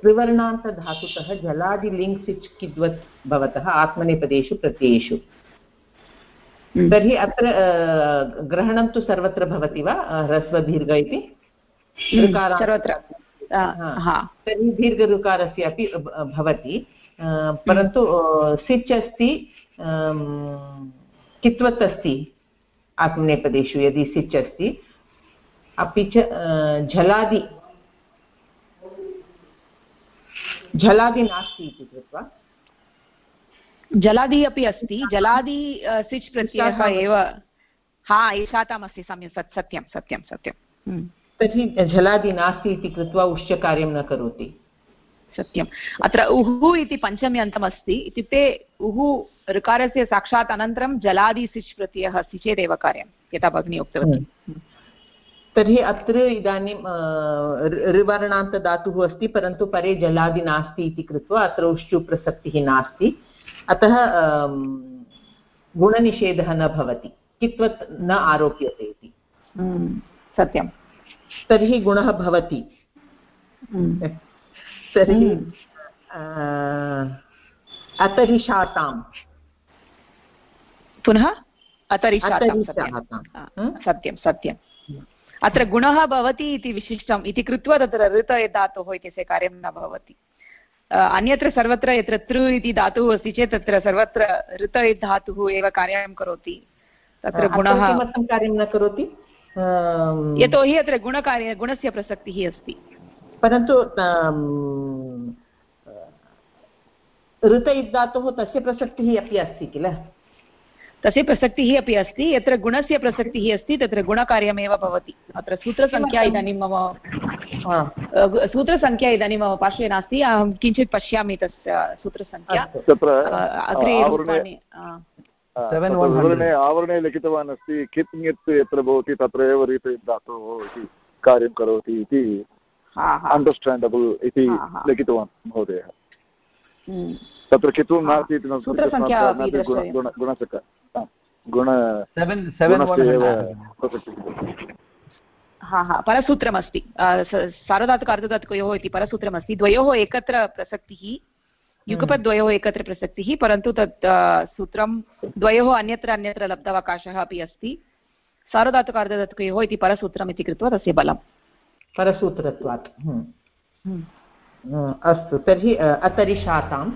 [SPEAKER 4] त्रिवर्णान्तधातुतः जलादिलिङ्ग् सिच् किद्वत् भवतः आत्मनेपदेषु प्रत्ययेषु. हम्म। तर्हि अत्र ग्रहणं तु सर्वत्र भवति वा? ह्रस्वदीर्घ इति?
[SPEAKER 1] हम्म, सर्वत्र.
[SPEAKER 4] तर्हि दीर्घऋकारस्य अपि भवति. परन्तु सिच् अस्ति कित्वत् अस्ति? आत्मनेपदेषु यदि सिच् अस्ति अपि च झलादि झलादि नास्ति इति कृत्वा।
[SPEAKER 1] जलादि अपि अस्ति। जलादि सिच् प्रत्ययः एव हा एषातामस्ति सम्यक् सत् सत्यं सत्यं सत्यं। हम्म।
[SPEAKER 4] तर्हि जलादि नास्ति इति कृत्वा उश्चकार्यं न करोति।
[SPEAKER 1] सत्यम्। अत्र उः इति पञ्चम्यन्तमस्ति। इत्युक्ते उः ऋकारस्य साक्षात् अनन्तरं जलादि सिच् प्रत्ययः अस्ति चेदेव कार्यं यथा भगिनी उक्तवती। हम्म।
[SPEAKER 4] तर्हि अत्र इदानीं ऋवर्णान्तदातुः अस्ति परन्तु परे जलादि नास्ति इति कृत्वा अत्र उश्चु प्रसक्तिः नास्ति। अतः गुणनिषेधः न भवति कित्वत् न आरोप्यते इति।
[SPEAKER 1] हम्म, सत्यं
[SPEAKER 4] तर्हि गुणः भवति।
[SPEAKER 1] हम्म।
[SPEAKER 4] तर्हि अतरिषाताम्।
[SPEAKER 1] पुनः? अतरिषातां सत्यं सत्यं अत्र गुणः भवति इति विशिष्टम् इति कृत्वा तत्र ऋत धातोः इत्यस्य कार्यं न भवति। अन्यत्र सर्वत्र यत्र तृ इति धातुः अस्ति चेत् तत्र सर्वत्र ऋत धातुः एव कार्यं करोति। तत्र गुणः
[SPEAKER 4] कार्यं न करोति?
[SPEAKER 1] यतोहि अत्र गुणकार्य गुणस्य प्रसक्तिः अस्ति।
[SPEAKER 4] परन्तु ऋत धातुः तस्य प्रसक्तिः अपि अस्ति किल?
[SPEAKER 1] तस्य प्रसक्तिः अपि अस्ति यत्र गुणस्य प्रसक्तिः अस्ति तत्र गुणकार्यमेव भवति। अत्र सूत्रसङ्ख्या इदानीं मम सूत्रसङ्ख्या इदानीं मम पार्श्वे नास्ति अहं किञ्चित् पश्यामि तस्य सूत्रसङ्ख्या। अग्रे
[SPEAKER 2] आवरणे लिखितवान् अस्ति कित् ङित् यत्र भवति तत्र एव रीति धातुः इति कार्यं करोति इति। अण्डर्स्टाण्डबल् इति लिखितवान् महोदयः। तत्र कित्वं नास्ति इति गुणसक गुण
[SPEAKER 1] हा हा परसूत्रमस्ति सारधातुकार्धधातुकयोः इति परसूत्रमस्ति द्वयोः एकत्र प्रसक्तिः युगपद्वयोः एकत्र प्रसक्तिः परन्तु तत् सूत्रं द्वयोः अन्यत्र अन्यत्र लब्धावकाशः अपि अस्ति सारधातुकार्धधातुकयोः इति परसूत्रम् इति कृत्वा तस्य बलं
[SPEAKER 4] परसूत्रत्वात्। अस्तु तर्हि अतरिशाताम्।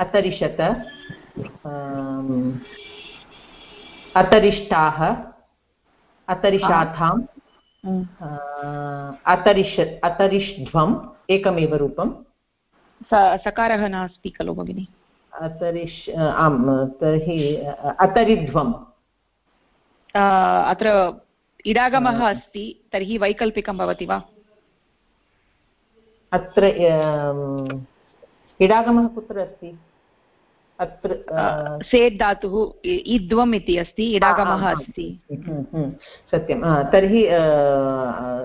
[SPEAKER 4] अतरिशत अतरिष्टाः अतरिशाथाम् अतरिष अतरिष्ध्वम् एकमेव रूपं
[SPEAKER 1] सकारः नास्ति खलु भगिनि।
[SPEAKER 4] अतरिष् आम् तर्हि अतरिध्वम्।
[SPEAKER 1] अत्र इडागमः अस्ति तर्हि वैकल्पिकं भवति वा?
[SPEAKER 4] अत्र इडागमः कुत्र अस्ति?
[SPEAKER 1] अत्र सेट् धातुः इद्वम् इति अस्ति इडागमः अस्ति।
[SPEAKER 4] हम्म, हम्म, सत्यं तर्हि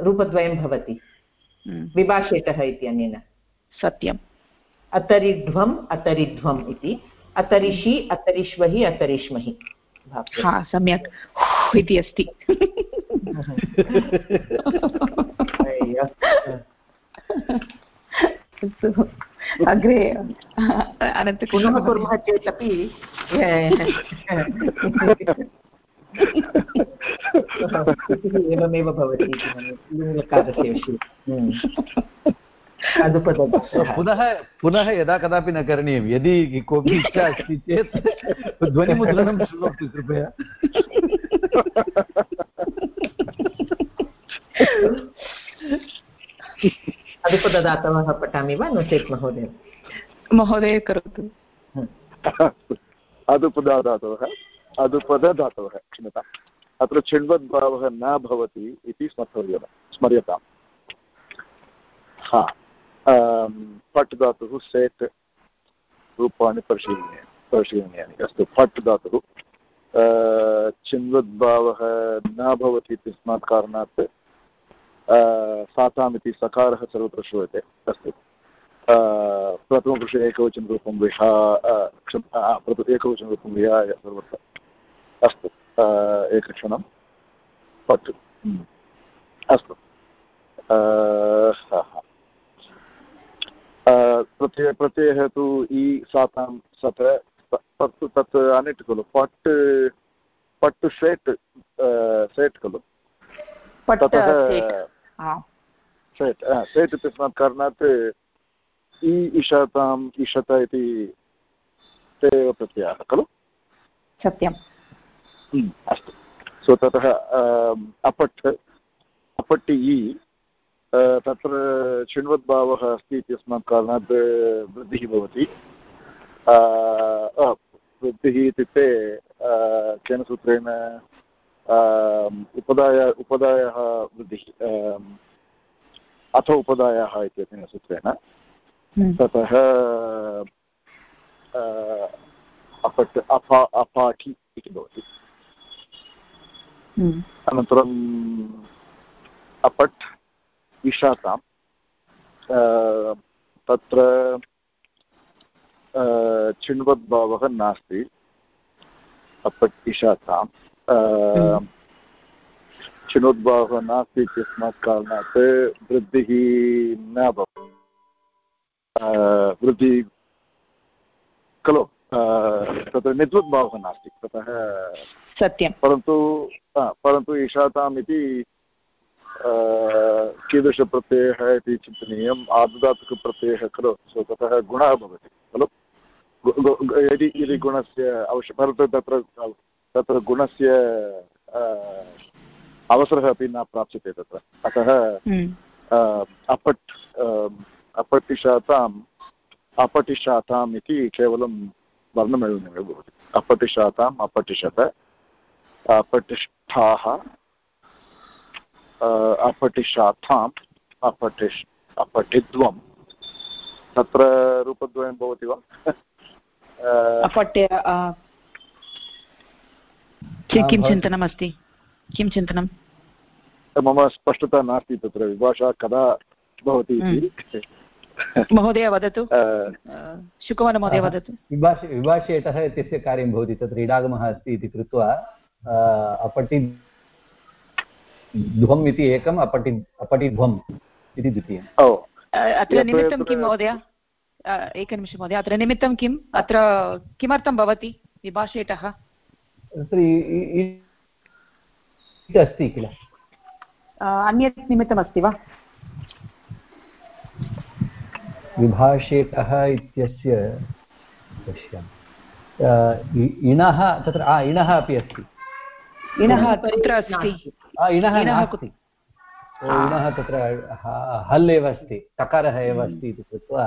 [SPEAKER 4] रूपद्वयं भवति। हम्म। विभाषेटः इत्यनेन
[SPEAKER 1] सत्यम्।
[SPEAKER 4] अतरिध्वम् अतरिध्वम् इति। अतरिषि अतरिष्वहि अतरिष्महि।
[SPEAKER 1] हा सम्यक्। इति अस्तु। अग्रे
[SPEAKER 4] अनन्तरं पुनः कुर्मः चेदपि एवमेव भवति लकारस्य विषये।
[SPEAKER 3] पुनः पुनः यदा कदापि न करणीयं। यदि कोऽपि इच्छा अस्ति चेत् ध्वनिमुद्रणं शृणोतु कृपया।
[SPEAKER 4] अधिपददातवः पठामि वा नो चेत् महोदय?
[SPEAKER 1] महोदय करोतु।
[SPEAKER 2] अदुपदातवः अदुपदधातवः क्षम्यताम् अत्र चिण्वद्भावः न भवति इति स्मर्तव्यः स्मर्यताम्। हा फट् धातुः सेट् रूपाणि परिशीलनीय परिशीलनीयानि। अस्तु फट् धातुः चिन्वद्भावः न भवति इत्यस्मात् कारणात् साताम् इति सकारः सर्वत्र श्रूयते अस्तु प्रथमपुरुषे एकवचनरूपं विहा एकवचनरूपं विहाय सर्वत्र। अस्तु। एकक्षणं पट् अस्तु। प्रत्यय, प्रत्ययः तु इ सातां सत तत् तत् अनिट् खलु। पट् पट् सेट् सेट् खलु। सेट् सेट् इत्यस्मात् कारणात् इ इषताम् इषत इति ते एव प्रत्ययाः खलु?
[SPEAKER 1] सत्यम्।
[SPEAKER 2] अस्तु। सो ततः अपट् अपट्टि इ तत्र शृण्वद्भावः अस्ति इत्यस्मात् कारणात् वृद्धिः भवति। वृद्धिः इत्युक्ते केन सूत्रेण उपदाय उपदायः वृद्धिः अथ उपदायः इत्यनेन सूत्रेण। ततः अपट् अपा अपाठि इति भवति। अनन्तरम् अपट् विशातां तत्र चिण्वद्भावः नास्ति अपट् इशातां चिणोद्भावः नास्ति इत्यस्मात् कारणात् वृद्धिः न भवति वृद्धिः खलु तत्र निद्वद्भावः नास्ति ततः
[SPEAKER 1] सत्यं
[SPEAKER 2] परन्तु परन्तु ईशाताम् इति कीदृशप्रत्ययः इति चिन्तनीयम् खलु सो ततः गुणः भवति खलु यदि यदि गुणस्य अवश्यं परन्तु तत्र तत्र गुणस्य अवसरः अपि न प्राप्स्यते तत्र। अतः हम्म। अपट् अपटिशाताम् अपटिशाताम् इति केवलं वर्णमेलनमेव भवति। अपटिशाताम् अपटिशत अपटिष्ठाः अपटिशाथाम् अपटिष् अपटिद्वं तत्र रूपद्वयं भवति वा?
[SPEAKER 1] किं चिन्तनमस्ति? किं चिन्तनं?
[SPEAKER 2] मम स्पष्टता नास्ति तत्र विभाषा कदा भवति इति।
[SPEAKER 1] हम्म। महोदय वदतु। शुकुमारमहोदय वदतु।
[SPEAKER 3] विभाष विभाषेतः इत्यस्य कार्यं भवति तत्र इडागमः अस्ति इति कृत्वा अपटि ध्वम् इति एकम् अपटि अपटिध्वम् इति द्वितीयम्।
[SPEAKER 1] अत्र निमित्तं किं महोदय? एकनिमिषं महोदय। अत्र निमित्तं किम्? अत्र किमर्थं भवति विभाषेटः
[SPEAKER 3] अस्ति किल
[SPEAKER 1] अन्यत् निमित्तमस्ति वा
[SPEAKER 3] विभाषेकः इत्यस्य पश्यामि इणः तत्र इणः अपि अस्ति
[SPEAKER 1] इणः अस्ति
[SPEAKER 3] इणः नास्ति इणः तत्र हल् एव अस्ति टकारः एव। अस्ति इति कृत्वा।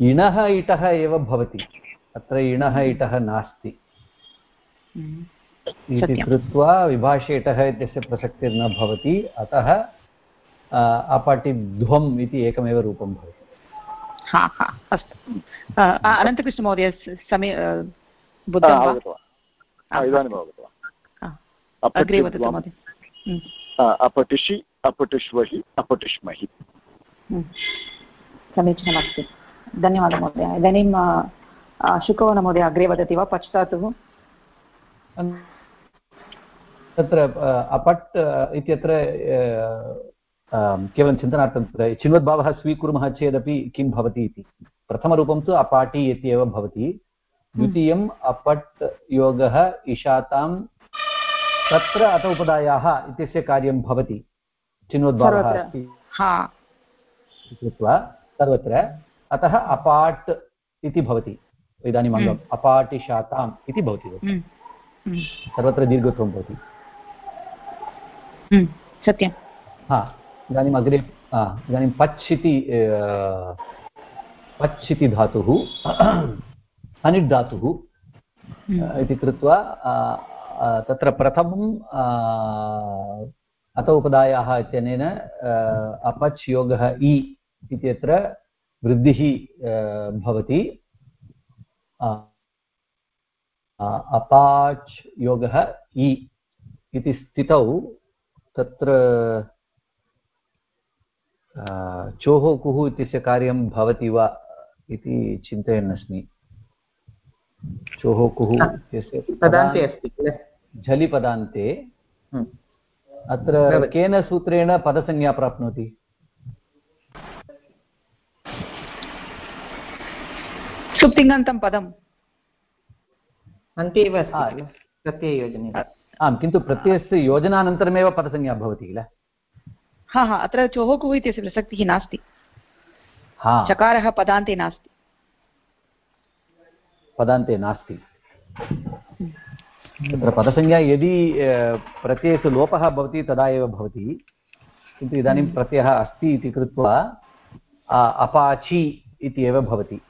[SPEAKER 3] इणः इटः एव भवति अत्र इणः इटः नास्ति इति कृत्वा विभाषेटः इत्यस्य प्रसक्तिर्न भवति अतः अपटिध्वम् इति एकमेव रूपं भवति।
[SPEAKER 1] हा हा अस्तु। अनन्तकृष्णमहोदय समे महोदय।
[SPEAKER 2] अपटिषि अपटिष्वहि अपटिष्महि।
[SPEAKER 1] समीचीनमस्ति। धन्यवादः महोदय। इदानीं शुकवनमहोदय अग्रे वदति वा? पश्चातु
[SPEAKER 3] तत्र अपट् इत्यत्र केवलं चिन्तनार्थं तत्र चिन्वद्भावः स्वीकुर्मः चेदपि किं भवति इति। प्रथमरूपं तु अपाटि इत्येव भवति। द्वितीयम् अपट् योगः इशातां तत्र अत उपदायाः इत्यस्य कार्यं भवति। चिन्वद्भावः अस्ति। कृत्वा सर्वत्र अतः अपाट् इति भवति। इदानीम् अङ्गम् हम्म। अपाटिशाताम् इति भवति हम्म। हम्म। सर्वत्र दीर्घत्वं भवति
[SPEAKER 1] सत्यं
[SPEAKER 3] हा इदानीम् अग्रे इदानीं पच् इति पच् इति धातुः अनिट् धातुः इति कृत्वा तत्र प्रथमं अत उपदायाः इत्यनेन अपच् योगः इ इत्यत्र वृद्धिः भवति अपाच् योगः इ इति स्थितौ तत्र चोः कुः इत्यस्य कार्यं भवति वा इति चिन्तयन् चोः कुः इत्यस्य
[SPEAKER 4] पदान्ते अस्ति किल?
[SPEAKER 3] झलिपदान्ते।
[SPEAKER 4] हम्म।
[SPEAKER 3] अत्र केन सूत्रेण पदसंज्ञा प्राप्नोति?
[SPEAKER 1] सुप्तिङन्तं पदम्।
[SPEAKER 4] अन्ते एव अस्ति किल? प्रत्यययोजने।
[SPEAKER 3] आम् किन्तु प्रत्ययस्य योजनानन्तरमेव पदसंज्ञा भवति किल?
[SPEAKER 1] हा हा अत्र चोः कुः इत्यस्य प्रसक्तिः नास्ति।
[SPEAKER 3] हा।
[SPEAKER 1] चकारः पदान्ते नास्ति।
[SPEAKER 3] पदान्ते नास्ति। तत्र पदसंज्ञा यदि प्रत्ययस्य लोपः भवति तदा एव भवति। किन्तु इदानीं प्रत्ययः अस्ति इति कृत्वा अपाचि इति एव भवति।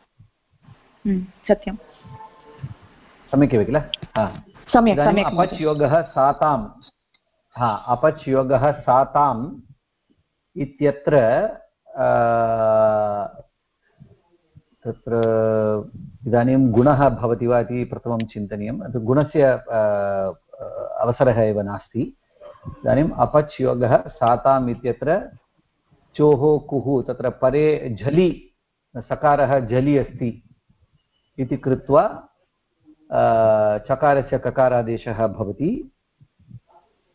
[SPEAKER 1] हम्म, सत्यं
[SPEAKER 3] सम्यक् एव किल? अपच् योगः सातां हा अपच् योगः साताम्। इत्यत्र तत्र इदानीं गुणः भवति वा इति प्रथमं चिन्तनीयं गुणस्य अवसरः एव नास्ति। इदानीम् अपच् योगः साताम् इत्यत्र चोः कुः तत्र परे झलि सकारः झलि अस्ति इति कृत्वा चकारस्य ककारादेशः भवति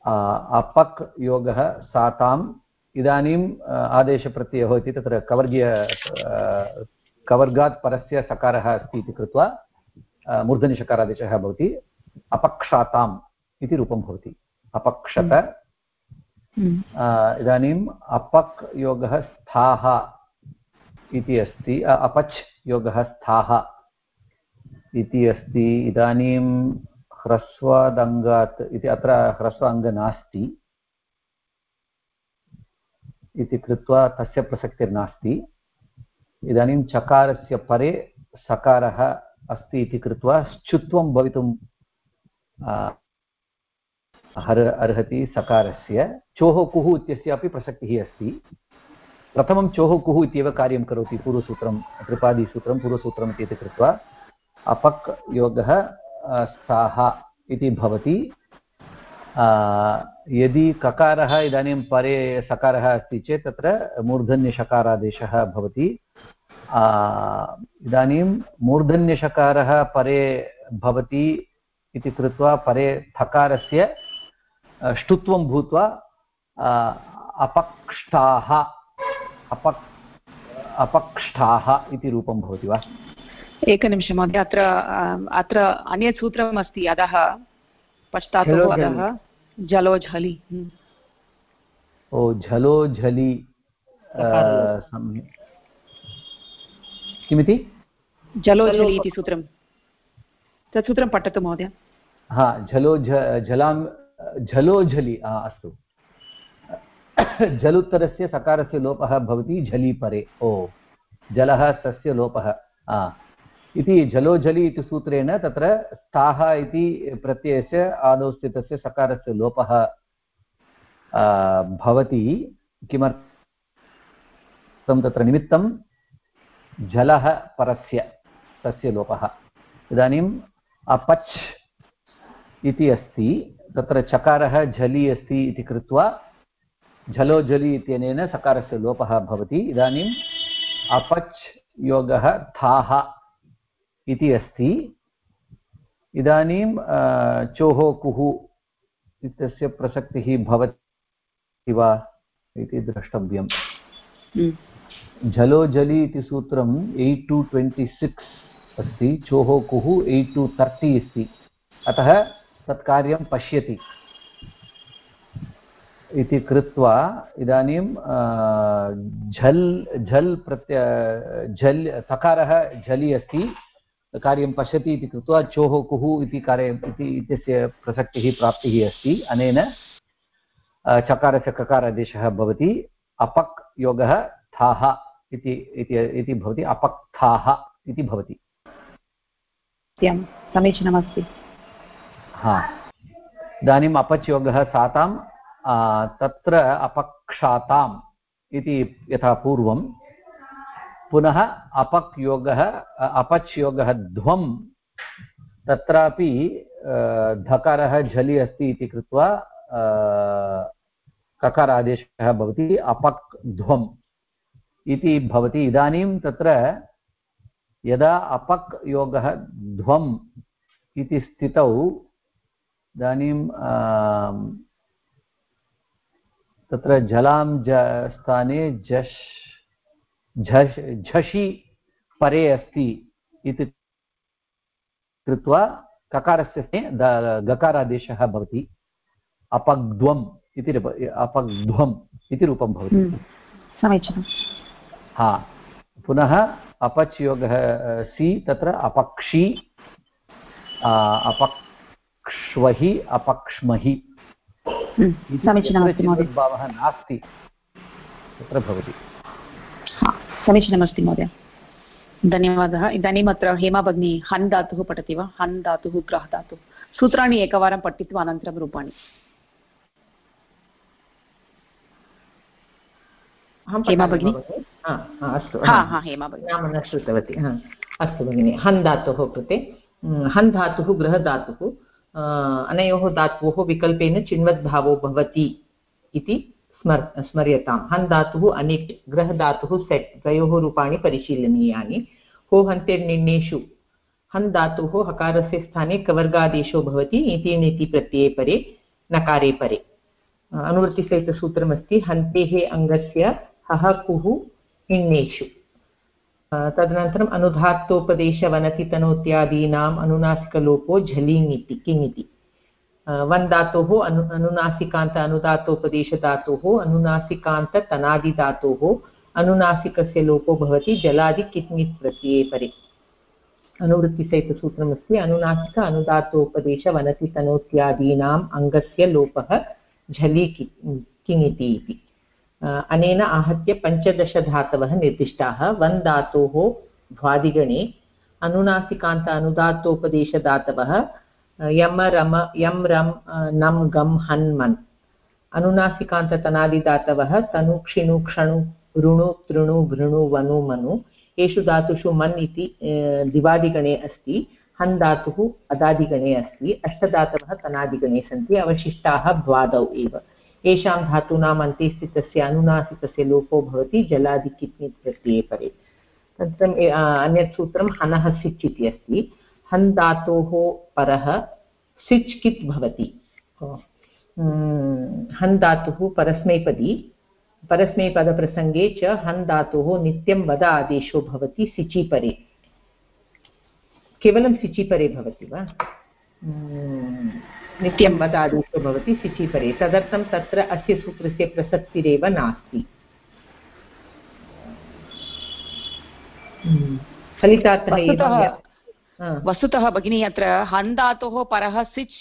[SPEAKER 3] अपक् योगः साताम् इदानीम् आदेशप्रत्ययः भवति तत्र कवर्गीय कवर्गात् परस्य सकारः अस्ति इति कृत्वा मूर्धनिषकारादेशः भवति. अपक्षाताम् इति रूपं भवति. अपक्षत। इदानीम् अपक् योगः स्थाः इति अस्ति. अपच् योगः स्थाः इति अस्ति। इदानीं ह्रस्वादङ्गात् इति अत्र ह्रस्व अङ्ग नास्ति इति कृत्वा तस्य प्रसक्तिर्नास्ति। इदानीं चकारस्य परे सकारः अस्ति इति कृत्वा श्चुत्वं भवितुं हर, अर्हति सकारस्य। चोः कुः इत्यस्यापि प्रसक्तिः अस्ति। प्रथमं चोः कुः इत्येव कार्यं करोति पूर्वसूत्रं, त्रिपादीसूत्रं पूर्वसूत्रम् इति कृत्वा। अपक् योगः स्थाः इति भवति। यदि ककारः इदानीं परे सकारः अस्ति चेत् तत्र मूर्धन्यषकारादेशः भवति। इदानीं मूर्धन्यषकारः परे भवति इति कृत्वा परे थकारस्य ष्टुत्वं भूत्वा अपक्ष्टाः, अपक्, अपक्ष्टाः इति रूपं भवति वा?
[SPEAKER 1] एकनिमिषं महोदय अत्र अत्र अन्यत् सूत्रम् अस्ति अधः पश्चातु अधः जलो झलि हम्म।
[SPEAKER 3] ओ झलो झलि किमिति?
[SPEAKER 1] जलो झलि इति सूत्रं। तत् सूत्रं पठतु महोदय।
[SPEAKER 3] हा झलो झलां झलो झलि अस्तु। झलुत्तरस्य सकारस्य लोपः भवति झलि परे ओ। जलः तस्य लोपः इति झलोझलि इति सूत्रेण तत्र स्थाः इति प्रत्ययस्य आदौ स्थितस्य सकारस्य लोपः भवति। किमर्थं तत्र निमित्तं? जलः परस्य, तस्य लोपः। इदानीम् अपच् इति अस्ति, तत्र चकारः झलि अस्ति इति कृत्वा झलो झलि इत्यनेन सकारस्य लोपः भवति। इदानीम् अपच् योगः थाः। इति अस्ति। इदानीं चोः कुः इत्यस्य प्रसक्तिः भवति वा इति द्रष्टव्यम्। हम्म। झलो झलि इति सूत्रम् एय्ट् टु ट्वेण्टि सिक्स् अस्ति चोः कुः एय्ट् टु तर्टि अस्ति। अतः तत् कार्यं पश्यति। इति कृत्वा इदानीं झल् झल् प्रत्य झल् सकारः झलि अस्ति। कार्यं पश्यति इति कृत्वा चोः कुः इति कार्यम् इति इत्यस्य प्रसक्तिः प्राप्तिः अस्ति। अनेन चकारस्य ककारादेशः भवति। अपक् योगः थाः इति भवति। अपक्थाः इति भवति।
[SPEAKER 1] समीचीनमस्ति।
[SPEAKER 3] हा। इदानीम् अपच् योगः सातां तत्र अपक्षाताम् इति यथा पूर्वं पुनः अपक् योगः अपच् ध्वं तत्रापि धकारः झलि अस्ति इति कृत्वा ककारादेशः भवति, अपक् ध्वम् इति भवति। इदानीं तत्र यदा अपक् योगः ध्वम् इति स्थितौ, इदानीं तत्र जलां ज, स्थाने झष् झष् झषि परे अस्ति इति कृत्वा ककारस्य गकारादेशः भवति। अपग्ध्वम् इति अपग्ध्वम् इति रूपं भवति। हम्म,
[SPEAKER 1] समीचीनं
[SPEAKER 3] हा। पुनः अपच् योगः सि तत्र अपक्षि अपक्ष्वहि अपक्ष्महि।
[SPEAKER 1] हम्म,
[SPEAKER 3] भावः नास्ति। तत्र भवति।
[SPEAKER 1] समीचीनमस्ति महोदय। धन्यवादः। इदानीम् अत्र हेमा भगिनी हन् धातुः पठति वा? हन् धातुः ग्रह धातुः। सूत्राणि एकवारं पठित्वा अनन्तरं रूपाणि। हेमा भगिनी?
[SPEAKER 4] अस्तु। नाम न श्रुतवती। अस्तु भगिनि। हन् धातोः कृते। हन् धातुः गृहधातुः अनयोः धातोः विकल्पेन चिन्वद्भावो भवति इति स्मर्, स्मर्यताम्। हन् धातुः अनिट् गृहधातुः सेट्। द्वयोः रूपाणि परिशीलनीयानि। हो हन्तेर्निर्णेषु हन् धातुः हकारस्य स्थाने कवर्गादेशो भवति। इति नीति प्रत्यये परे, नकारे परे। अनुवृत्तिसहितसूत्रमस्ति। हन्तेः अङ्गस्य हः, कुः, इण्णेषु। तदनन्तरम् अनुधात्तोपदेशवनतितनोत्यादीनाम् अनुनासिकलोपो झलिङ् इति, किङ् इति। वन् धातोः अनु, अनुनासिकान्त अनुदात्तोपदेशधातोः अनुनासिकान्ततनादिधातोः अनुनासिकस्य लोपो भवति, जलादि किङ् प्रत्यये परे। अनुवृत्तिसहितसूत्रमस्ति, अनुनासिक अनुदात्तोपदेशवनतितनोत्यादीनाम् अङ्गस्य लोपः झलि किङ् इति। अनेन आहत्य पञ्चदशधातवः निर्दिष्टाः वन् धातोः भ्वादिगणे अनुनासिकान्त अनुदात्तोपदेशधातवः यम रम यं रं नं गं हन्मन्। अनुनासिकान्ततनादिदातवः तनु, क्षिणु, क्षणु, ऋणु, तृणु, भृणु, वनु, मनु। एषु धातुषु मन् इति दिवादिगणे अस्ति। हन् धातुः अदादिगणे अस्ति। अष्टधातवः तनादिगणे सन्ति। अवशिष्टाः द्वादौ एव। येषां धातूनाम् अन्ते स्थितस्य अनुनासिकस्य लोपो भवति। जलादिकित्नित् प्रत्यये परे। तदनन्तरम् अन्यत् सूत्रं हनः सिच् इति अस्ति। हन् धातोः परः सिच् कित् भवति हन् धातुः परस्मैपदी। परस्मैपदप्रसङ्गे च हन् धातोः नित्यं वद आदेशो भवति सिचिपरे। केवलं सिचिपरे भवति वा? नित्यं वदादेशो भवति सिचिपरे। तदर्थं तत्र अस्य सूत्रस्य प्रसक्तिरेव नास्ति। हम्म। फलितार्थः
[SPEAKER 1] वस्तुतः भगिनी अत्र हन् धातोः परः सिच्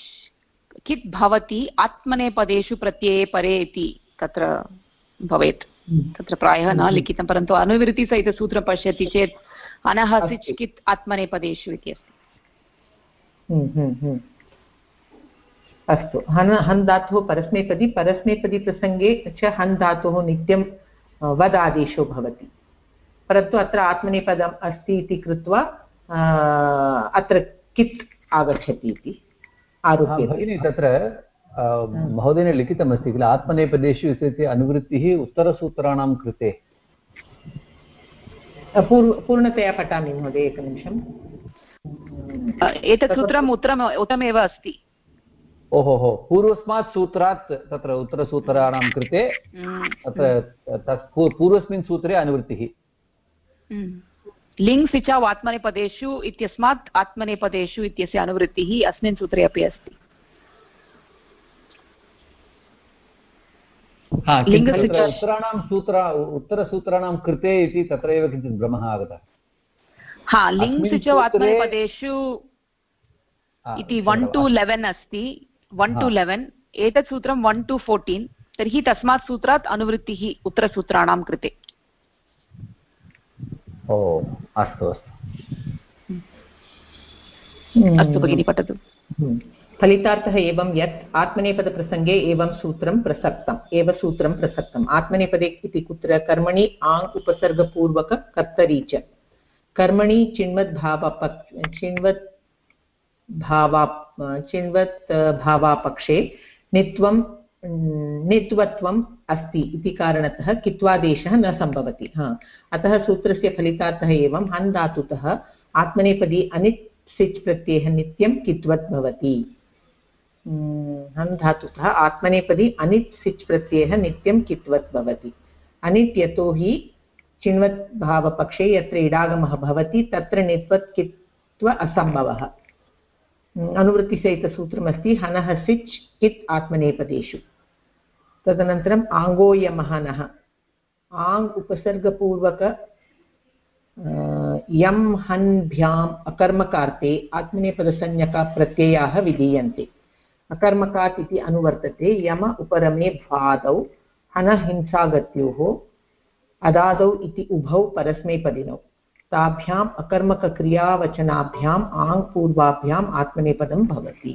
[SPEAKER 1] कित् भवति? आत्मनेपदेषु प्रत्यये परे इति तत्र भवेत्। हम्म। तत्र प्रायः न हम्म। लिखितं परन्तु अनुवृत्तिसहितसूत्रं पश्यति चेत् अनः सिच् कित् आत्मनेपदेषु इति अस्ति।
[SPEAKER 4] अस्तु। हन् हन् धातुः परस्मैपदी परस्मैपदी प्रसङ्गे च हन् धातुः नित्यं वद् आदेशो भवति। परन्तु अत्र आत्मनेपदम् अस्ति इति कृत्वा अत्र कित् आगच्छति इति
[SPEAKER 3] आरोप्य तत्र महोदयेन लिखितमस्ति किल आत्मनेपदेषु इत्युक्ते अनुवृत्तिः उत्तरसूत्राणां कृते।
[SPEAKER 4] पूर् पूर्णतया पठामि महोदय एकनिमिषम्
[SPEAKER 1] एतत् सूत्रम् उत्तरम् उत्तमेव अस्ति।
[SPEAKER 3] ओहो हो पूर्वस्मात् सूत्रात् तत्र उत्तरसूत्राणां कृते हम्म। तत्र पूर्वस्मिन् सूत्रे अनुवृत्तिः।
[SPEAKER 1] हम्म। लिङ् सिचाव् आत्मनेपदेषु इत्यस्मात् आत्मनेपदेषु इत्यस्य अनुवृत्तिः अस्मिन् सूत्रे अपि अस्ति।
[SPEAKER 3] उत्तराणां सूत्र उत्तरसूत्राणां कृते इति तत्रैव किञ्चित् भ्रमः आगतः।
[SPEAKER 1] हा लिङ् सिचौ आत्मनेपदेषु इति वन् टु लेवेन् अस्ति। वन् टु लेवेन् एतत् सूत्रं वन् टु फोर्टीन् तर्हि तस्मात् सूत्रात् अनुवृत्तिः उत्तरसूत्राणां कृते।
[SPEAKER 3] ओ अस्तु अस्तु
[SPEAKER 1] हम्म। अस्तु भगिनि पठतु
[SPEAKER 4] हम्म। फलितार्थः एवं यत् आत्मनेपदप्रसङ्गे एवं सूत्रं प्रसक्तम् एव सूत्रं प्रसक्तम् आत्मनेपदे इति कुत्र कर्मणि आङ् उपसर्गपूर्वककर्तरी च कर्मणि चिण्वद्भावपक् चिण्वत् भावा चिण्वत् भावापक्षे नित्वं नित्वत्वम् अस्ति इति कारणतः कित्वादेशः न सम्भवति। हा। अतः सूत्रस्य फलितार्थः एवं हन् धातुतः आत्मनेपदी अनित् सिच् प्रत्ययः नित्यं कित्वत् भवति। हन् धातुतः आत्मनेपदी अनित् सिच् प्रत्ययः नित्यं कित्वत् भवति। अनित् यतोहि चिण्वत् भावपक्षे यत्र इडागमः भवति, तत्र नित्वत् कित्व असम्भवः। अनुवृत्तिसहितसूत्रमस्ति हनः सिच् कित् आत्मनेपदेषु। तदनन्तरम् आङ्गोयमहनः आङ् उपसर्गपूर्वक यं हन्भ्याम् अकर्मकार्ते आत्मनेपदसंज्ञकप्रत्ययाः विधीयन्ते। अकर्मकात् इति अनुवर्तते, यम उपरमे भादौ हनहिंसागत्योः, अदादौ इति उभौ परस्मैपदिनौ ताभ्याम् अकर्मकक्रियावचनाभ्याम्, आङ् पूर्वाभ्याम् आत्मनेपदं भवति।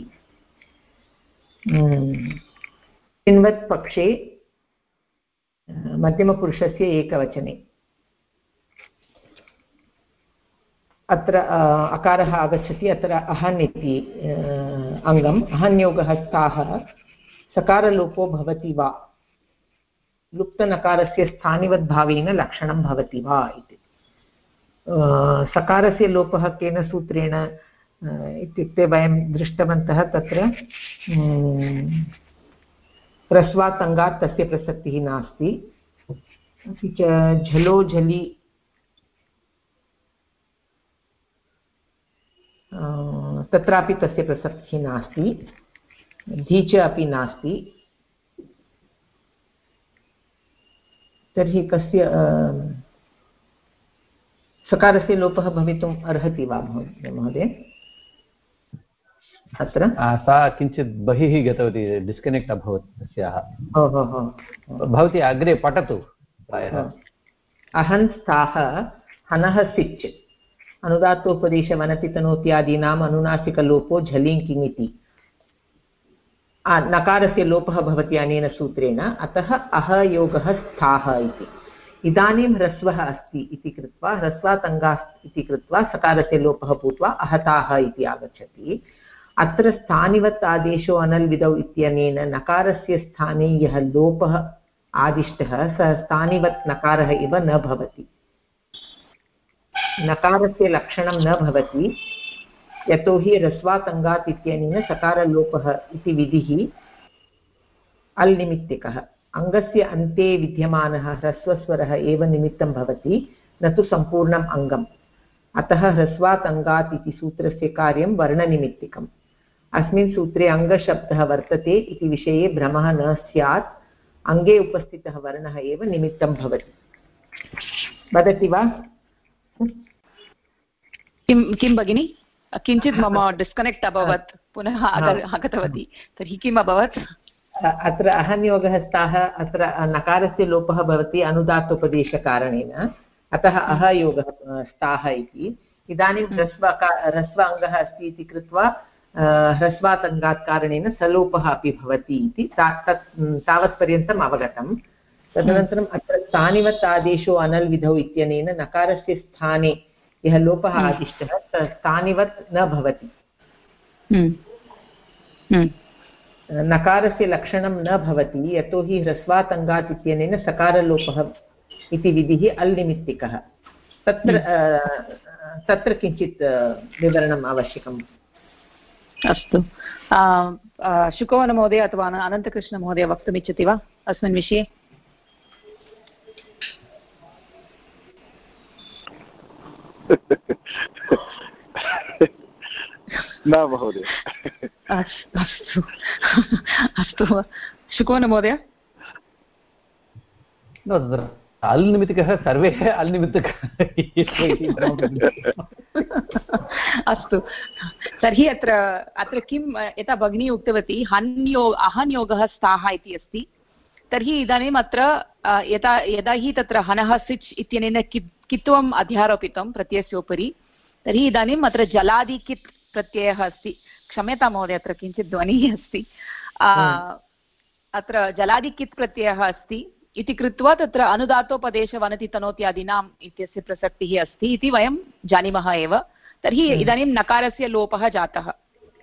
[SPEAKER 4] हम्म। पक्षे मध्यमपुरुषस्य एकवचने। अत्र अकारः आगच्छति, अत्र अहन् इति अङ्गम्। अहन्योगः स्थाः, सकारलोपो भवति वा? लुप्तनकारस्य स्थानिवद्भावेन लक्षणं भवति वा इति। सकारस्य लोपः केन सूत्रेण इत्युक्ते वयं दृष्टवन्तः तत्र ह्रस्वात् तस्य प्रसक्तिः नास्ति। अपि च झलो झलि तत्रापि तस्य प्रसक्तिः नास्ति। धीच अपि नास्ति। तर्हि कस्य सकारस्य लोपः भवितुम् अर्हति वा महोदय? अत्र?
[SPEAKER 3] सा किञ्चित् बहिः गतवती डिस्कनेक्ट् अभवत् तस्याः। भवती अग्रे पठतु प्रायः।
[SPEAKER 4] अहन् स्थाः हनः सिच्। अनुदात्तोपदेशवनतितनोत्यादीनाम् अनुनासिकलोपो झलिङ् किमिति नकारस्य लोपः भवति अनेन सूत्रेण। अतः अहयोगः स्थाः इति। इदानीं ह्रस्वः अस्ति इति कृत्वा ह्रस्वातङ्गाः इति कृत्वा सकारस्य लोपः भूत्वा अहताः इति आगच्छति। अत्र स्थानिवत् आदेशो अनल्विदौ इत्यनेन नकारस्य स्थाने यः लोपः आदिष्टः, सः स्थानिवत् नकारः इव न भवति। नकारस्य लक्षणं न भवति। यतोहि ह्रस्वातङ्गात् इत्यनेन सकारलोपः इति विधिः अल्निमित्तिकः अङ्गस्य अन्ते विद्यमानः ह्रस्वस्वरः एव निमित्तं भवति, न तु सम्पूर्णम् अङ्गम्। अतः ह्रस्वात् अङ्गात् इति सूत्रस्य कार्यं वर्णनिमित्तिकम्। अस्मिन् सूत्रे अङ्गशब्दः वर्तते इति विषये भ्रमः न स्यात्। अङ्गे उपस्थितः वर्णः एव निमित्तं भवति। वदति वा?
[SPEAKER 1] किं किं भगिनि? किञ्चित् मम डिस्कनेक्ट् अभवत्। पुनः आगतवती। तर्हि किम् अभवत्?
[SPEAKER 4] अत्र अहन्योगः स्तः अत्र नकारस्य लोपः भवति अनुदात्तोपदेशकारणेन। अतः अहयोगः स्थाः इति। इदानीं हम्म। ह्रस्व ह्रस्व अङ्गः अस्ति इति कृत्वा ह्रस्वात् अङ्गात् कारणेन सलोपः अपि भवति इति तावत्पर्यन्तम् अवगतं तदनन्तरम् अत्र स्थानिवत् आदेशो अनल्विधौ इत्यनेन नकारस्य स्थाने यः लोपः हम्म। आदिष्टः स्थानिवत् न भवति हम्म। नकारस्य लक्षणं न भवति यतोहि ह्रस्वातङ्गात् इत्यनेन सकारलोपः इति विधिः अल्निमित्तिकः तत्र हम्म। तत्र किञ्चित् विवरणम् आवश्यकम्
[SPEAKER 1] अस्तु। शुकवनमहोदय अथवा अनन्तकृष्णमहोदय वक्तुमिच्छति वा अस्मिन् विषये?
[SPEAKER 2] न महोदय।
[SPEAKER 1] अस्तु अस्तु। शुकोन महोदय?
[SPEAKER 3] अल् निमित्तकः सर्वे अल् निमित्तकः
[SPEAKER 1] अस्तु. तर्हि अत्र अत्र किं यथा भगिनी उक्तवती हन्यो अहन्योगः स्थाः इति अस्ति. तर्हि इदानीम् अत्र यदा यदा हि तत्र हनः सिच् इत्यनेन कि कित्वम् अध्यारोपितं प्रत्ययस्योपरि तर्हि इदानीम् अत्र जलादिकित् प्रत्ययः अस्ति. क्षम्यतां महोदय अत्र किञ्चित् ध्वनिः अस्ति। अत्र जलादिकित् प्रत्ययः अस्ति. इति कृत्वा तत्र अनुदातोपदेशवनति तनोत्यादीनाम् इत्यस्य प्रसक्तिः अस्ति इति वयं जानीमः एव। तर्हि हम्म। इदानीं नकारस्य लोपः जातः।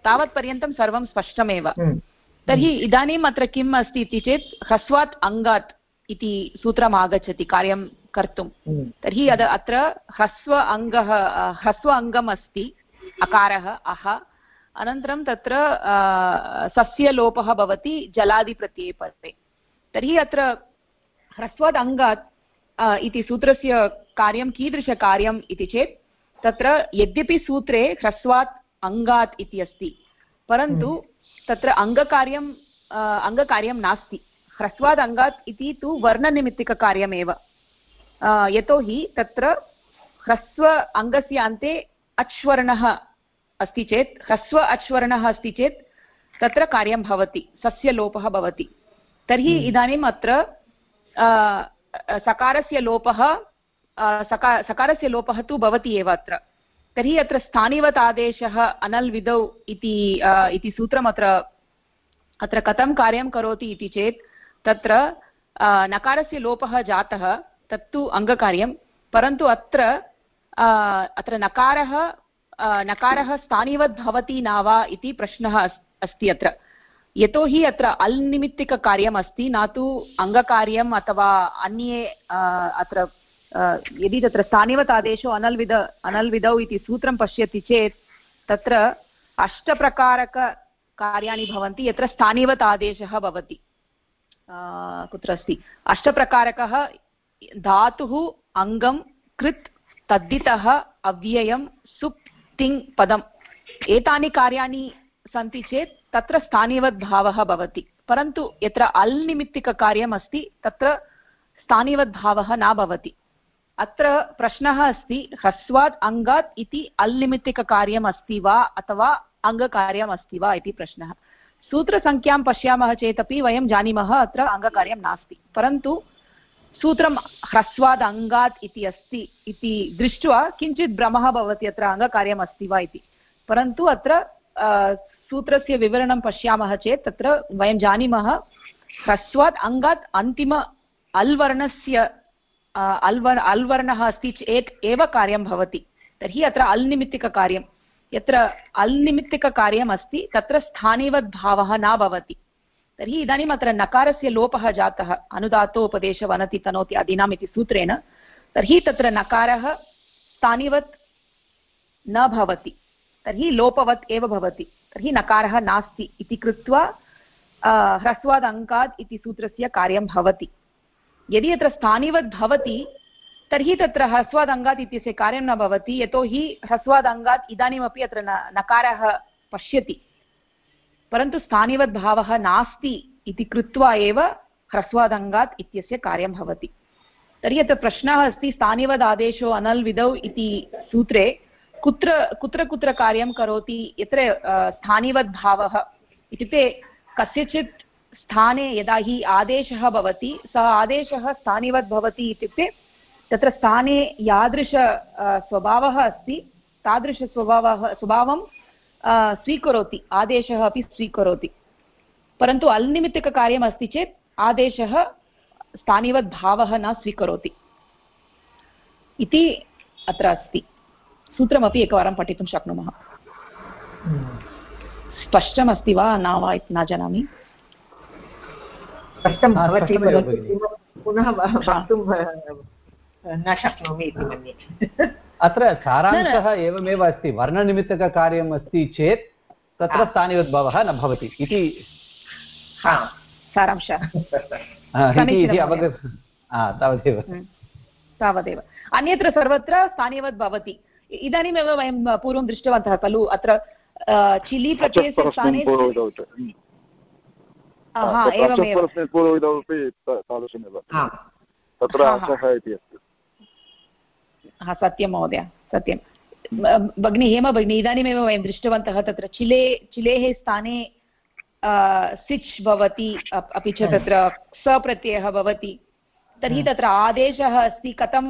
[SPEAKER 1] तावत्पर्यन्तं सर्वं स्पष्टमेव। हम्म। तर्हि इदानीम् अत्र किम् अस्ति इति चेत् ह्रस्वात् अङ्गात् इति सूत्रम् आगच्छति कार्यं कर्तुं। तर्हि अद अत्र ह्रस्व अङ्गः ह्रस्व अङ्गम् अस्ति अकारः अह। अनन्तरं तत्र सस्यलोपः भवति जलादिप्रत्यये पदे। तर्हि अत्र ह्रस्वात् अङ्गात् इति सूत्रस्य कार्यं कीदृशकार्यम् इति चेत् तत्र यद्यपि सूत्रे ह्रस्वात् अङ्गात् इति अस्ति परन्तु हम्म। तत्र अङ्गकार्यं अङ्गकार्यं नास्ति ह्रस्वात् अङ्गात् इति तु वर्णनिमित्तिककार्यमेव यतोहि तत्र ह्रस्व अङ्गस्य अन्ते अच्वर्णः अस्ति चेत् ह्रस्व अच्वर्णः अस्ति चेत् तत्र कार्यं भवति सस्यलोपः भवति तर्हि हम्म। इदानीम् अत्र सकारस्य लोपः सका, सकारस्य लोपः तु भवति एव अत्र। तर्हि अत्र स्थानिवत् आदेशः अनल् विधौ इति इति सूत्रम् अत्र अत्र कथं कार्यं करोति इति चेत्, तत्र नकारस्य लोपः जातः, तत्तु अङ्गकार्यं, परन्तु अत्र अत्र नकारः नकारः स्थानिवत् भवति न वा इति प्रश्नः अस्ति अत्र। यतोहि अत्र अल् निमित्तिककार्यम् अस्ति, न तु अङ्गकार्यम् अथवा अन्ये अत्र यदि तत्र स्थानिवत् आदेशो अनल्विद, अनल्विदौ इति सूत्रं पश्यति चेत्, तत्र अष्टप्रकारककार्याणि भवन्ति, यत्र स्थानिवत् आदेशः भवति कुत्र अस्ति? अष्टप्रकारकः धातुः, अङ्गं, कृत् तद्दितः अव्ययं सुप्, तिङ्, पदम्। एतानि कार्याणि सन्ति चेत् तत्र स्थानिवद्भावः भवति। परन्तु यत्र अल् निमित्तिककार्यम् अस्ति तत्र स्थानिवद्भावः न भवति। अत्र प्रश्नः अस्ति ह्रस्वात् अङ्गात् इति अल्निमित्तिककार्यम् अस्ति वा अथवा अङ्गकार्यम् अस्ति वा इति प्रश्नः। सूत्रसङ्ख्यां पश्यामः चेदपि वयं जानीमः, अत्र अङ्गकार्यं नास्ति। परन्तु सूत्रं ह्रस्वाद् अङ्गात् इति अस्ति इति दृष्ट्वा किञ्चित् भ्रमः भवति अत्र अङ्गकार्यम् अस्ति वा इति। परन्तु अत्र सूत्रस्य विवरणं पश्यामः चेत् तत्र वयं जानीमः ह्रस्वात् अङ्गात् अन्तिम अल् वर्णस्य अल्वर्, अल्वर्णः अस्ति चेत् एव कार्यं भवति। तर्हि अत्र अल्निमित्तिककार्यं, यत्र अल्निमित्तिककार्यम् अस्ति तत्र स्थानिवद्भावः न भवति। तर्हि इदानीम् अत्र नकारस्य लोपः जातः अनुदातोपदेश वनति तनोति अधीनाम् इति सूत्रेण। तर्हि तत्र नकारः स्थानिवत् न भवति, तर्हि लोपवत् एव भवति। तर्हि नकारः नास्ति इति कृत्वा ह्रस्वादङ्कात् इति सूत्रस्य कार्यं भवति। यदि अत्र स्थानिवद् भवति, तर्हि तत्र ह्रस्वादङ्गात् इत्यस्य कार्यं न भवति, यतोहि ह्रस्वादङ्गात् इदानीमपि अत्र न, नकारः पश्यति। परन्तु स्थानिवद्भावः नास्ति इति कृत्वा एव ह्रस्वादङ्गात् इत्यस्य कार्यं भवति। तर्हि अत्र प्रश्नः अस्ति, स्थानिवदादेशो अनल् विधौ इति सूत्रे कुत्र कुत्र कुत्र कार्यं करोति, यत्र स्थानिवद्भावः। इत्युक्ते कस्यचित् स्थाने यदा हि आदेशः भवति, सः आदेशः स्थानिवत् भवति इत्युक्ते तत्र स्थाने यादृश स्वभावः अस्ति तादृशस्वभावः स्वभावं स्वीकरोति, आदेशः अपि स्वीकरोति। परन्तु अल्निमित्तिककार्यम् अस्ति चेत् आदेशः स्थानिवत् भावः न स्वीकरोति। इति अत्र अस्ति। सूत्रमपि एकवारं पठितुं शक्नुमः। स्पष्टमस्ति वा? न वा इति न जानामि।
[SPEAKER 4] कष्टं भवति पुनः वक्तुं न शक्नोमि इति मन्ये।
[SPEAKER 3] अत्र सारांशः एवमेव अस्ति। वर्णनिमित्तककार्यम् अस्ति चेत् तत्र स्थानिवद्भावः न भवति इति।
[SPEAKER 1] सारांशः।
[SPEAKER 3] तावदेव।
[SPEAKER 1] हम्म। तावदेव। अन्यत्र सर्वत्र स्थानीयवद् भवति। इदानीमेव वयं पूर्वं दृष्टवन्तः खलु अत्र चिली प्रत्ययस्य स्थाने
[SPEAKER 2] तस्मिन् तत्र अचः इति अस्ति।
[SPEAKER 1] हा सत्यं महोदय सत्यं। भगिनी हेम भगिनी इदानीमेव वयं दृष्टवन्तः तत्र चिले चिलेः स्थाने सिच् भवति अपि च तत्र सप्रत्ययः भवति। तर्हि तत्र आदेशः अस्ति कथं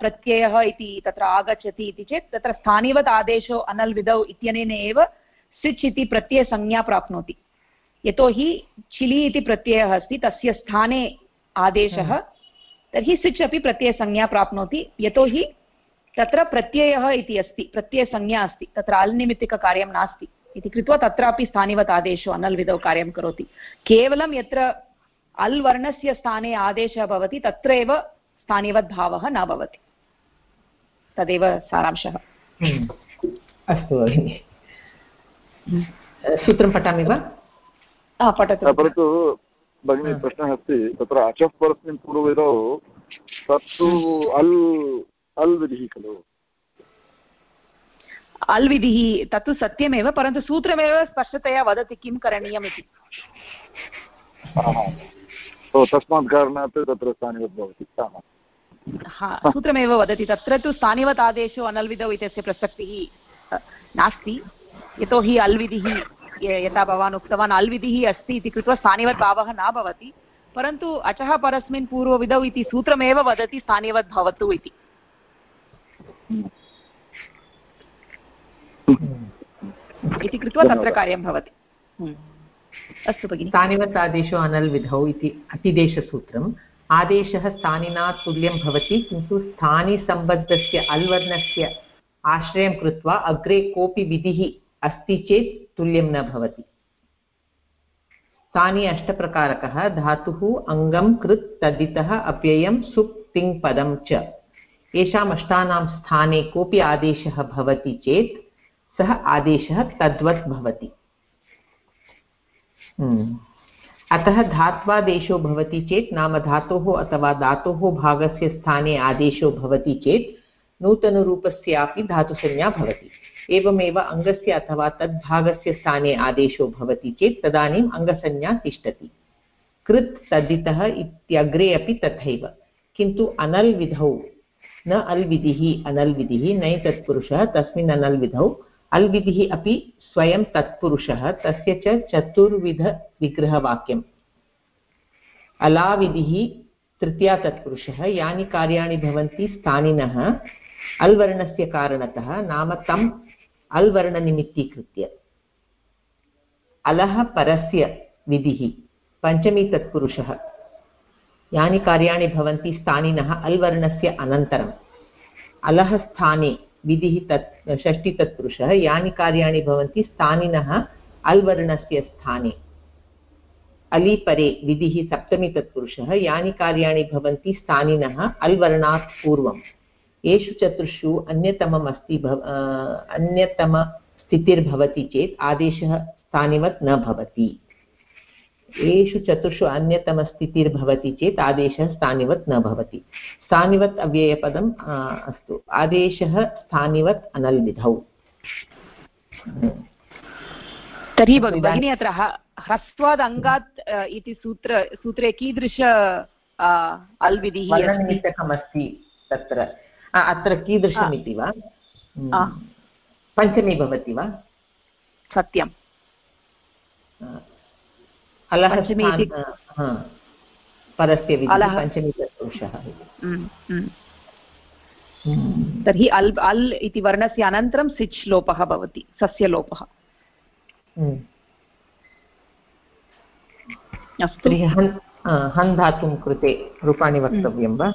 [SPEAKER 1] प्रत्ययः इति तत्र आगच्छति इति चेत् तत्र स्थानिवत् आदेशो अनल् विधौ इत्यनेन एव सिच् इति प्रत्ययसंज्ञा प्राप्नोति। यतोहि चिलि इति प्रत्ययः अस्ति तस्य स्थाने आदेशः। तर्हि सिच् अपि प्रत्ययसंज्ञा प्राप्नोति। यतोहि तत्र प्रत्ययः इति अस्ति प्रत्ययसंज्ञा अस्ति तत्र अल्निमित्तिककार्यं नास्ति। इति कृत्वा तत्रापि स्थानिवत् आदेशो अनल् विधौ कार्यं करोति। केवलं यत्र अल् वर्णस्य स्थाने आदेशः भवति तत्र एव स्थानिवद्भावः न भवति। तदेव सारांशः।
[SPEAKER 4] हम्म। अस्तु भगिनि। सूत्रं पठामि वा?
[SPEAKER 1] पठतु।
[SPEAKER 2] परन्तु भगिनी प्रश्नः अस्ति तत्र अचः परस्मिन् पूर्वविधौ तत्तु अल् अल् विधिः खलु।
[SPEAKER 1] अल् विधिः तत्तु सत्यमेव परन्तु सूत्रमेव स्पष्टतया वदति किं करणीयम् इति।
[SPEAKER 2] तस्मात् कारणात् तत्र स्थानिवत् भवति
[SPEAKER 1] हा सूत्रमेव वदति तत्र तु स्थानिवत् आदेशो अनल्विधौ इत्यस्य प्रसक्तिः नास्ति। यतोहि अल्विधिः यथा भवान् उक्तवान् अल्विधिः अस्ति इति कृत्वा स्थानिवत् भावः न भवति। परन्तु अचः परस्मिन् पूर्वविधौ इति सूत्रमेव वदति स्थानिवत् भवतु इति। इति कृत्वा तत्र कार्यं भवति। हम्म। अस्तु भगिनि।
[SPEAKER 4] स्थानिवत् आदेशो अनल्विधौ इति अतिदेशसूत्रम्। आदेशः स्थानिना तुल्यं भवति, किन्तु स्थानिसम्बद्धस्य अल्वर्णस्य आश्रयं कृत्वा अग्रे कोऽपि विधिः अस्ति चेत् तुल्यं न भवति। तानि अष्टप्रकारकः, धातुः अङ्गं कृत् तद्धितः अव्ययं सुप् तिङ् पदं च। येषाम् अष्टानां स्थाने कोऽपि आदेशः भवति चेत् सः आदेशः तद्वत् भवति। अतः धात्वादेशो भवति चेत् नाम धातोः अथवा धातोः भागस्य स्थाने आदेशो भवति चेत् नूतनरूपस्यापि धातुसंज्ञा भवति। एवमेव अङ्गस्य अथवा तद्भागस्य स्थाने आदेशो भवति चेत् तदानीम् अङ्गसंज्ञा तिष्ठति। कृत् तद्धितः इत्यग्रे अपि तथैव। किन्तु अनल् विधौ न अल् विधिः, अनल् विधिः, नै तत्पुरुषः, तस्मिन् अनल् विधौ अल् विधिः अपि स्वयं तत्पुरुषः, तस्य च चतुर्विधविग्रहवाक्यम्। अलाविधिः तृतीया तत्पुरुषः, यानि कार्याणि भवन्ति स्थानिनः, अल्वर्णस्य कारणतः नाम तम् अल्वर्णनिमित्तीकृत्य। अलः परस्य विधिः, पञ्चमी तत्पुरुषः। यानि कार्याणि भवन्ति स्थानिनः, अल्वर्णस्य अनन्तरम्। अलः स्थाने विधिः तत्, षष्टितत्पुरुषः, यानि कार्याणि भवन्ति स्थानिनः अल्वर्णस्य स्थाने। अलिपरे विधिः सप्तमी तत्पुरुषः यानि कार्याणि भवन्ति स्थानिनः अल्वर्णात् पूर्वम्। येषु चतुर्षु अन्यतमम् अस्ति भव अन्यतमस्थितिर्भवति चेत् आदेशः स्थानिवत् न भवति। येषु चतुर्षु अन्यतमस्थितिर्भवति चेत् आदेशः स्थानिवत् न भवति। स्थानिवत् अव्ययपदम् अस्तु। आदेशः स्थानिवत् अनल्विधौ।
[SPEAKER 1] तर्हि भगिनी अत्र ह्रस्वाद् अङ्गात् इति सूत्र सूत्रे कीदृश अल्विधिः
[SPEAKER 4] अस्ति? तत्र। अत्र कीदृशमिति वा? पञ्चमी भवति वा?
[SPEAKER 1] सत्यम्।
[SPEAKER 4] अलः परस्य पञ्चमी तत्पुरुषः
[SPEAKER 1] तर्हि अल् अल् इति वर्णस्य अनन्तरं सिच् लोपः भवति सस्यलोपः
[SPEAKER 4] अस्तु। हन् धातुं कृते रूपाणि वक्तव्यं वा?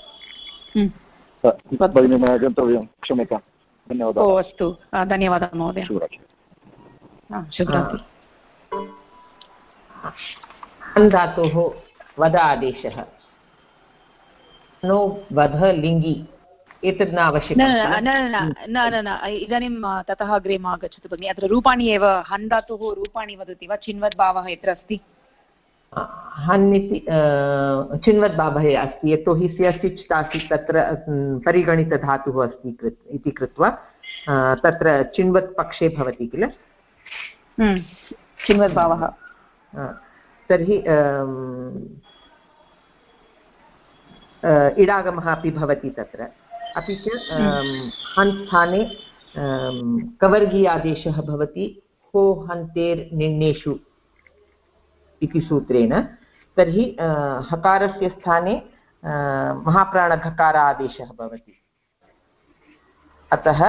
[SPEAKER 2] भगिनी मया गन्तव्यं क्षम्यतां। धन्यवादः।
[SPEAKER 1] ओ अस्तु। धन्यवादः महोदय।
[SPEAKER 4] धातोः वद आदेशः नो वध लिङ्गि एतत् न आवश्यकं
[SPEAKER 1] न न न न इदानीं ततः अग्रे मा गच्छतु भगिनि। अत्र रूपाणि एव हन् धातुः रूपाणि वदति वा? चिन्वद्भावः यत्र अस्ति?
[SPEAKER 4] हन् इति चिन्वद्भावः अस्ति यतोहि स्यसिच् आसीत् तत्र परिगणितधातुः अस्ति कृत् इति कृत्वा तत्र चिन्वत् पक्षे भवति किल?
[SPEAKER 1] हम्म, चिन्वद्भावः।
[SPEAKER 4] तर्हि इडागमः अपि भवति तत्र. अपि च हन् स्थाने कवर्गीयादेशः भवति, को हन्तेर् निर्णेषु इति सूत्रेण. तर्हि हकारस्य स्थाने महाप्राणघकार आदेशः भवति. अतः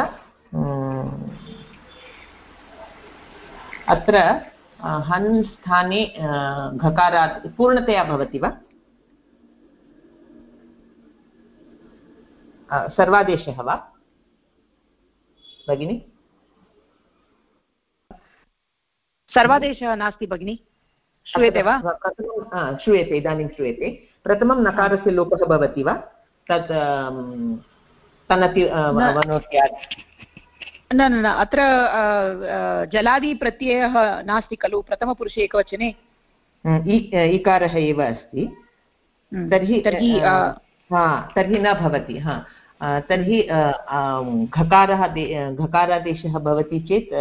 [SPEAKER 4] अत्र हन् स्थाने घकारात् पूर्णतया भवति वा? सर्वादेशः वा? भगिनि?
[SPEAKER 1] सर्वादेशः नास्ति भगिनि। श्रूयते वा?
[SPEAKER 4] श्रूयते इदानीं श्रूयते। प्रथमं नकारस्य लोपः भवति वा? तत् तनति
[SPEAKER 1] न न न अत्र जलादिप्रत्ययः नास्ति खलु प्रथमपुरुषे एकवचने.
[SPEAKER 4] इकारः एव अस्ति. तर्हि तर्हि हा तर्हि न भवति हा. तर्हि घकारः घकारादेशः भवति चेत्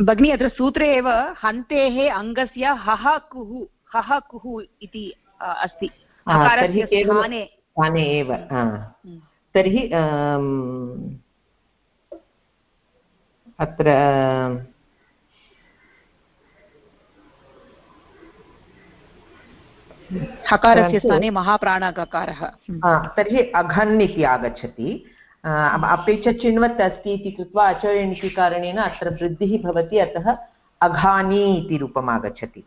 [SPEAKER 1] भगिनी अत्र सूत्रे एव हन्तेः अङ्गस्य हः कुः हः कुः इति अस्ति.
[SPEAKER 4] स्थाने. एव तर्हि अत्र
[SPEAKER 1] हकारस्य स्थाने महाप्राणककारः।
[SPEAKER 4] तर्हि अघन् इति आगच्छति। अपि च चिण्वत् अस्ति इति कृत्वा अचयन् इति कारणेन अत्र वृद्धिः भवति अतः अघानि इति रूपम् आगच्छति।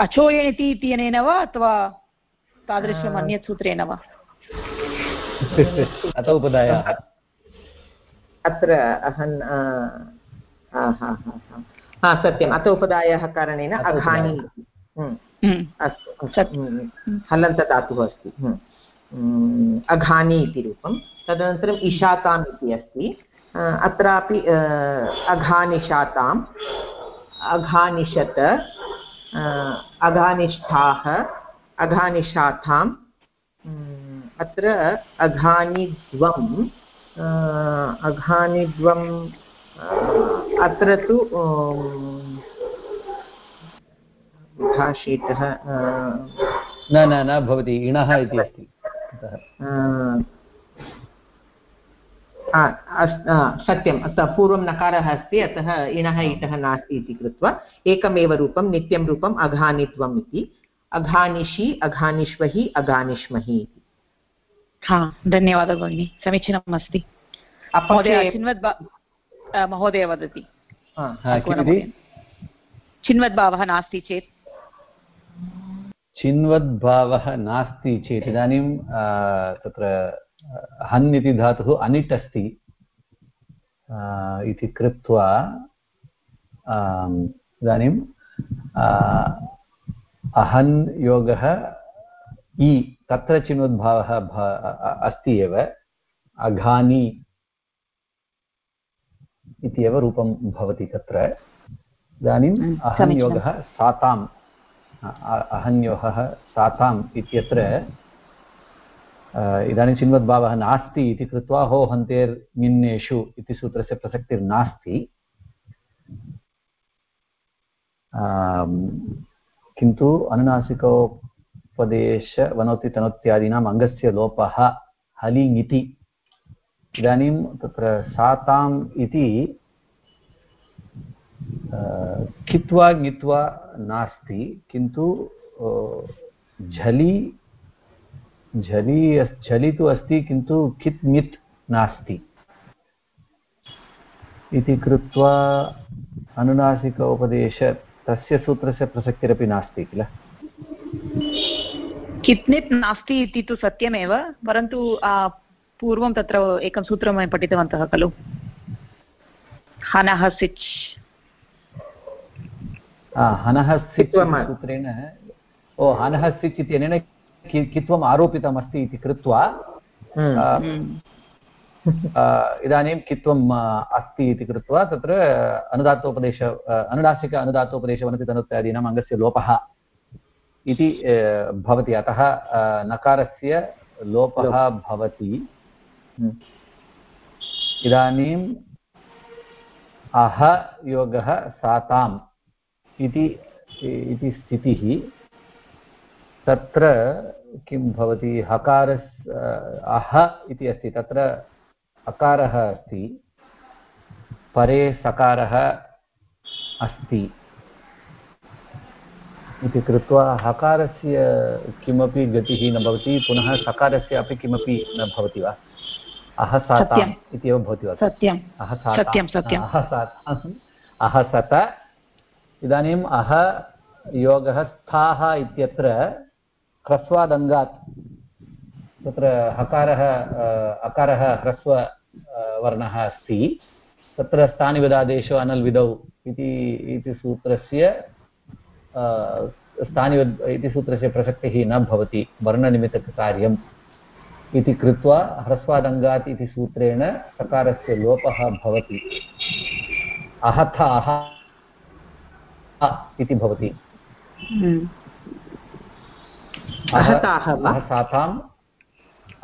[SPEAKER 1] अचोयन् इति इत्यनेन वा अथवा तादृशम् अन्यत् सूत्रेण वा?
[SPEAKER 3] अत उपदायः।
[SPEAKER 4] अत्र अहन् सत्यम्। अत उपदायः कारणेन अघानि हम्म। हम्म। अस्तु हम्म। हलन्तधातुः अस्ति। अघानि इति रूपं तदनन्तरम् इशाताम् इति अस्ति। अत्रापि अघानिशाताम् अघानिशत अघानिष्ठाः अघानिशाताम् अत्र अघानिद्वम् अघानिद्वम् अत्र तु भाषेतः
[SPEAKER 3] न न न भवति इणः इति अस्ति।
[SPEAKER 4] सत्यम् अतः पूर्वं नकारः अस्ति अतः इणः इतः नास्ति इति कृत्वा एकमेव रूपं नित्यं रूपम् अघानित्वम् इति। अघानिषि अघानिष्वहि अघानिष्महि इति।
[SPEAKER 1] हा धन्यवादः भगिनि समीचीनम् अस्ति। महोदय वदति। चिन्वद्भावः नास्ति चेत्।
[SPEAKER 3] चिन्वद्भावः नास्ति चेत् इदानीं तत्र हन् इति धातुः अनिट् अस्ति इति कृत्वा इदानीम् अहन् योगः इ तत्र चिन्वद्भावः अस्ति एव। अघानि इति एव रूपं भवति तत्र। इदानीम् अहं योगः साताम् अहन्योहः साताम् इत्यत्र इदानीं चिन्वद्भावः नास्ति इति कृत्वा हो हन्तेर्निन्नेषु इति सूत्रस्य प्रसक्तिर्नास्ति। किन्तु अनुनासिकोपदेश वनोति तनोत्यादीनाम् अङ्गस्य लोपः हलिङ् इति इदानीं तत्र साताम् इति कित्वा ङित्वा नास्ति, किन्तु झलि झलि झलि तु अस्ति, किन्तु कित् ङित् नास्ति। इति कृत्वा अनुनासिक उपदेश, तस्य सूत्रस्य प्रसक्तिरपि नास्ति किल?
[SPEAKER 1] कित्नित् नास्ति इति तु सत्यमेव परन्तु पूर्वं तत्र एकं सूत्रं वयं पठितवन्तः खलु? हनः सिच्।
[SPEAKER 3] हनः सिच् सूत्रेण ओ हनः सिच् इत्यनेन कित्वम् आरोपितमस्ति इति कृत्वा हम्म। इदानीं कित्वम् अस्ति इति कृत्वा तत्र अनुदात्तोपदेश अनुनासिक अनुदात्तोपदेशवनतितनुत्यादीनाम् अङ्गस्य लोपः। इति भवति। अतः नकारस्य लोपः भवति। हम्म। इदानीम् अह योगः साताम् इति इति स्थितिः। तत्र किं भवति? हकारस् अह इति अस्ति। तत्र अकारः अस्ति। परे सकारः अस्ति। इति कृत्वा हकारस्य किमपि गतिः न भवति पुनः सकारस्य अपि किमपि न भवति वा? अह साताम् इत्येव भवति वा?
[SPEAKER 1] सत्यम्। अह साताम्
[SPEAKER 3] अह साताम् अह सत इदानीम् अह योगः स्थाः इत्यत्र ह्रस्वादङ्गात् तत्र हकारः अकारः ह्रस्व वर्णः अस्ति। तत्र स्थानिवदादेशो अनल्विदौ इति इति सूत्रस्य स्थानिवद् इति सूत्रस्य प्रसक्तिः न भवति वर्णनिमित्तककार्यम् इति कृत्वा ह्रस्वादङ्गात् इति सूत्रेण सकारस्य लोपः भवति। अहथाः इति भवति।
[SPEAKER 1] हम्म।
[SPEAKER 3] अहसाताम्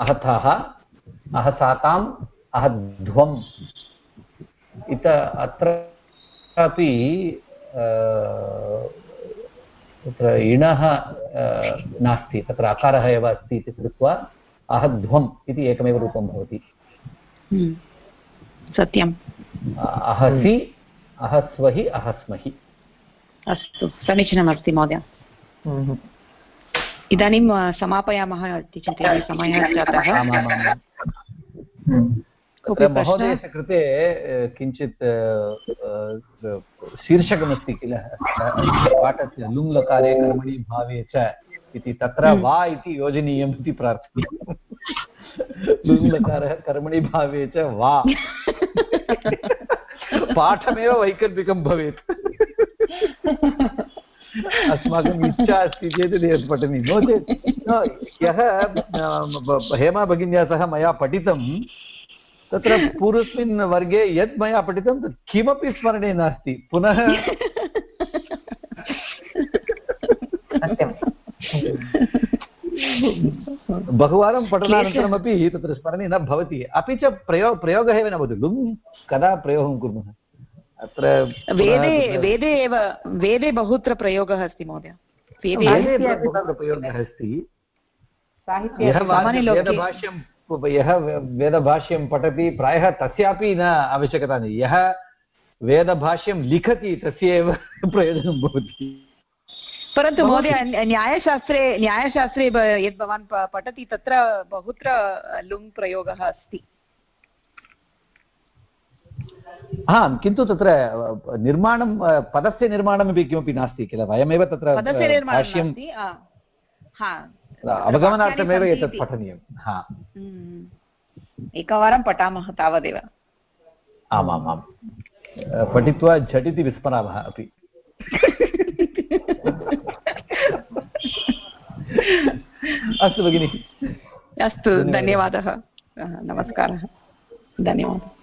[SPEAKER 3] अहथाः अहसाताम् अहध्वम् इत अत्रापि तत्र इणः नास्ति तत्र अकारः एव अस्ति इति कृत्वा अहध्वम् इति एकमेव रूपं भवति।
[SPEAKER 1] हम्म। सत्यम्।
[SPEAKER 3] अहसि अहस्वहि अहस्महि।
[SPEAKER 1] अस्तु समीचीनमस्ति महोदय।
[SPEAKER 3] हम्म।
[SPEAKER 1] इदानीं समापयामः इति चिन्तयामि समयः जातः।
[SPEAKER 3] महोदयस्य कृते किञ्चित् शीर्षकमस्ति किल? पाठस्य लुङ्लकारे कर्मणि भावे च इति तत्र
[SPEAKER 1] हम्म।
[SPEAKER 3] वा इति योजनीयम् इति प्रार्थनीयम् लुङ्लकारः कर्मणि भावे च वा। पाठमेव वैकल्पिकं भवेत्। अस्माकम् इच्छा अस्ति चेत् एतत् पठनीयं। नो चेत् ह्यः हेमा भगिन्या सह मया पठितं तत्र पूर्वस्मिन् वर्गे यत् मया पठितं तत् किमपि स्मरणे नास्ति। पुनः बहुवारं पठनानन्तरमपि तत्र स्मरणे न भवति। अपि च प्रयो प्रयोगः एव न भवति। लुङ् कदा प्रयोगं कुर्मः? अत्र
[SPEAKER 1] वेदे वेदे एव वेदे बहुत्र प्रयोगः अस्ति महोदय।
[SPEAKER 3] वेदे बहुत्र प्रयोगः अस्ति। यः वेदभाष्यं यः वेदभाष्यं पठति प्रायः तस्यापि न आवश्यकता न यः वेदभाष्यं लिखति तस्य एव प्रयोजनं भवति।
[SPEAKER 1] परन्तु महोदय न्यायशास्त्रे न्यायशास्त्रे यद् भवान् पठति तत्र बहुत्र लुङ् प्रयोगः अस्ति।
[SPEAKER 3] आम् किन्तु तत्र निर्माणं पदस्य निर्माणमपि किमपि नास्ति किल? वयमेव तत्र भाष्यं अवगमनार्थमेव एतत् पठनीयं. हा.
[SPEAKER 1] हम्म। एकवारं पठामः तावदेव.
[SPEAKER 3] आमाम् आम् पठित्वा झटिति विस्मरामः अपि. अस्तु भगिनि.
[SPEAKER 1] अस्तु धन्यवादः. नमस्कारः. धन्यवादः.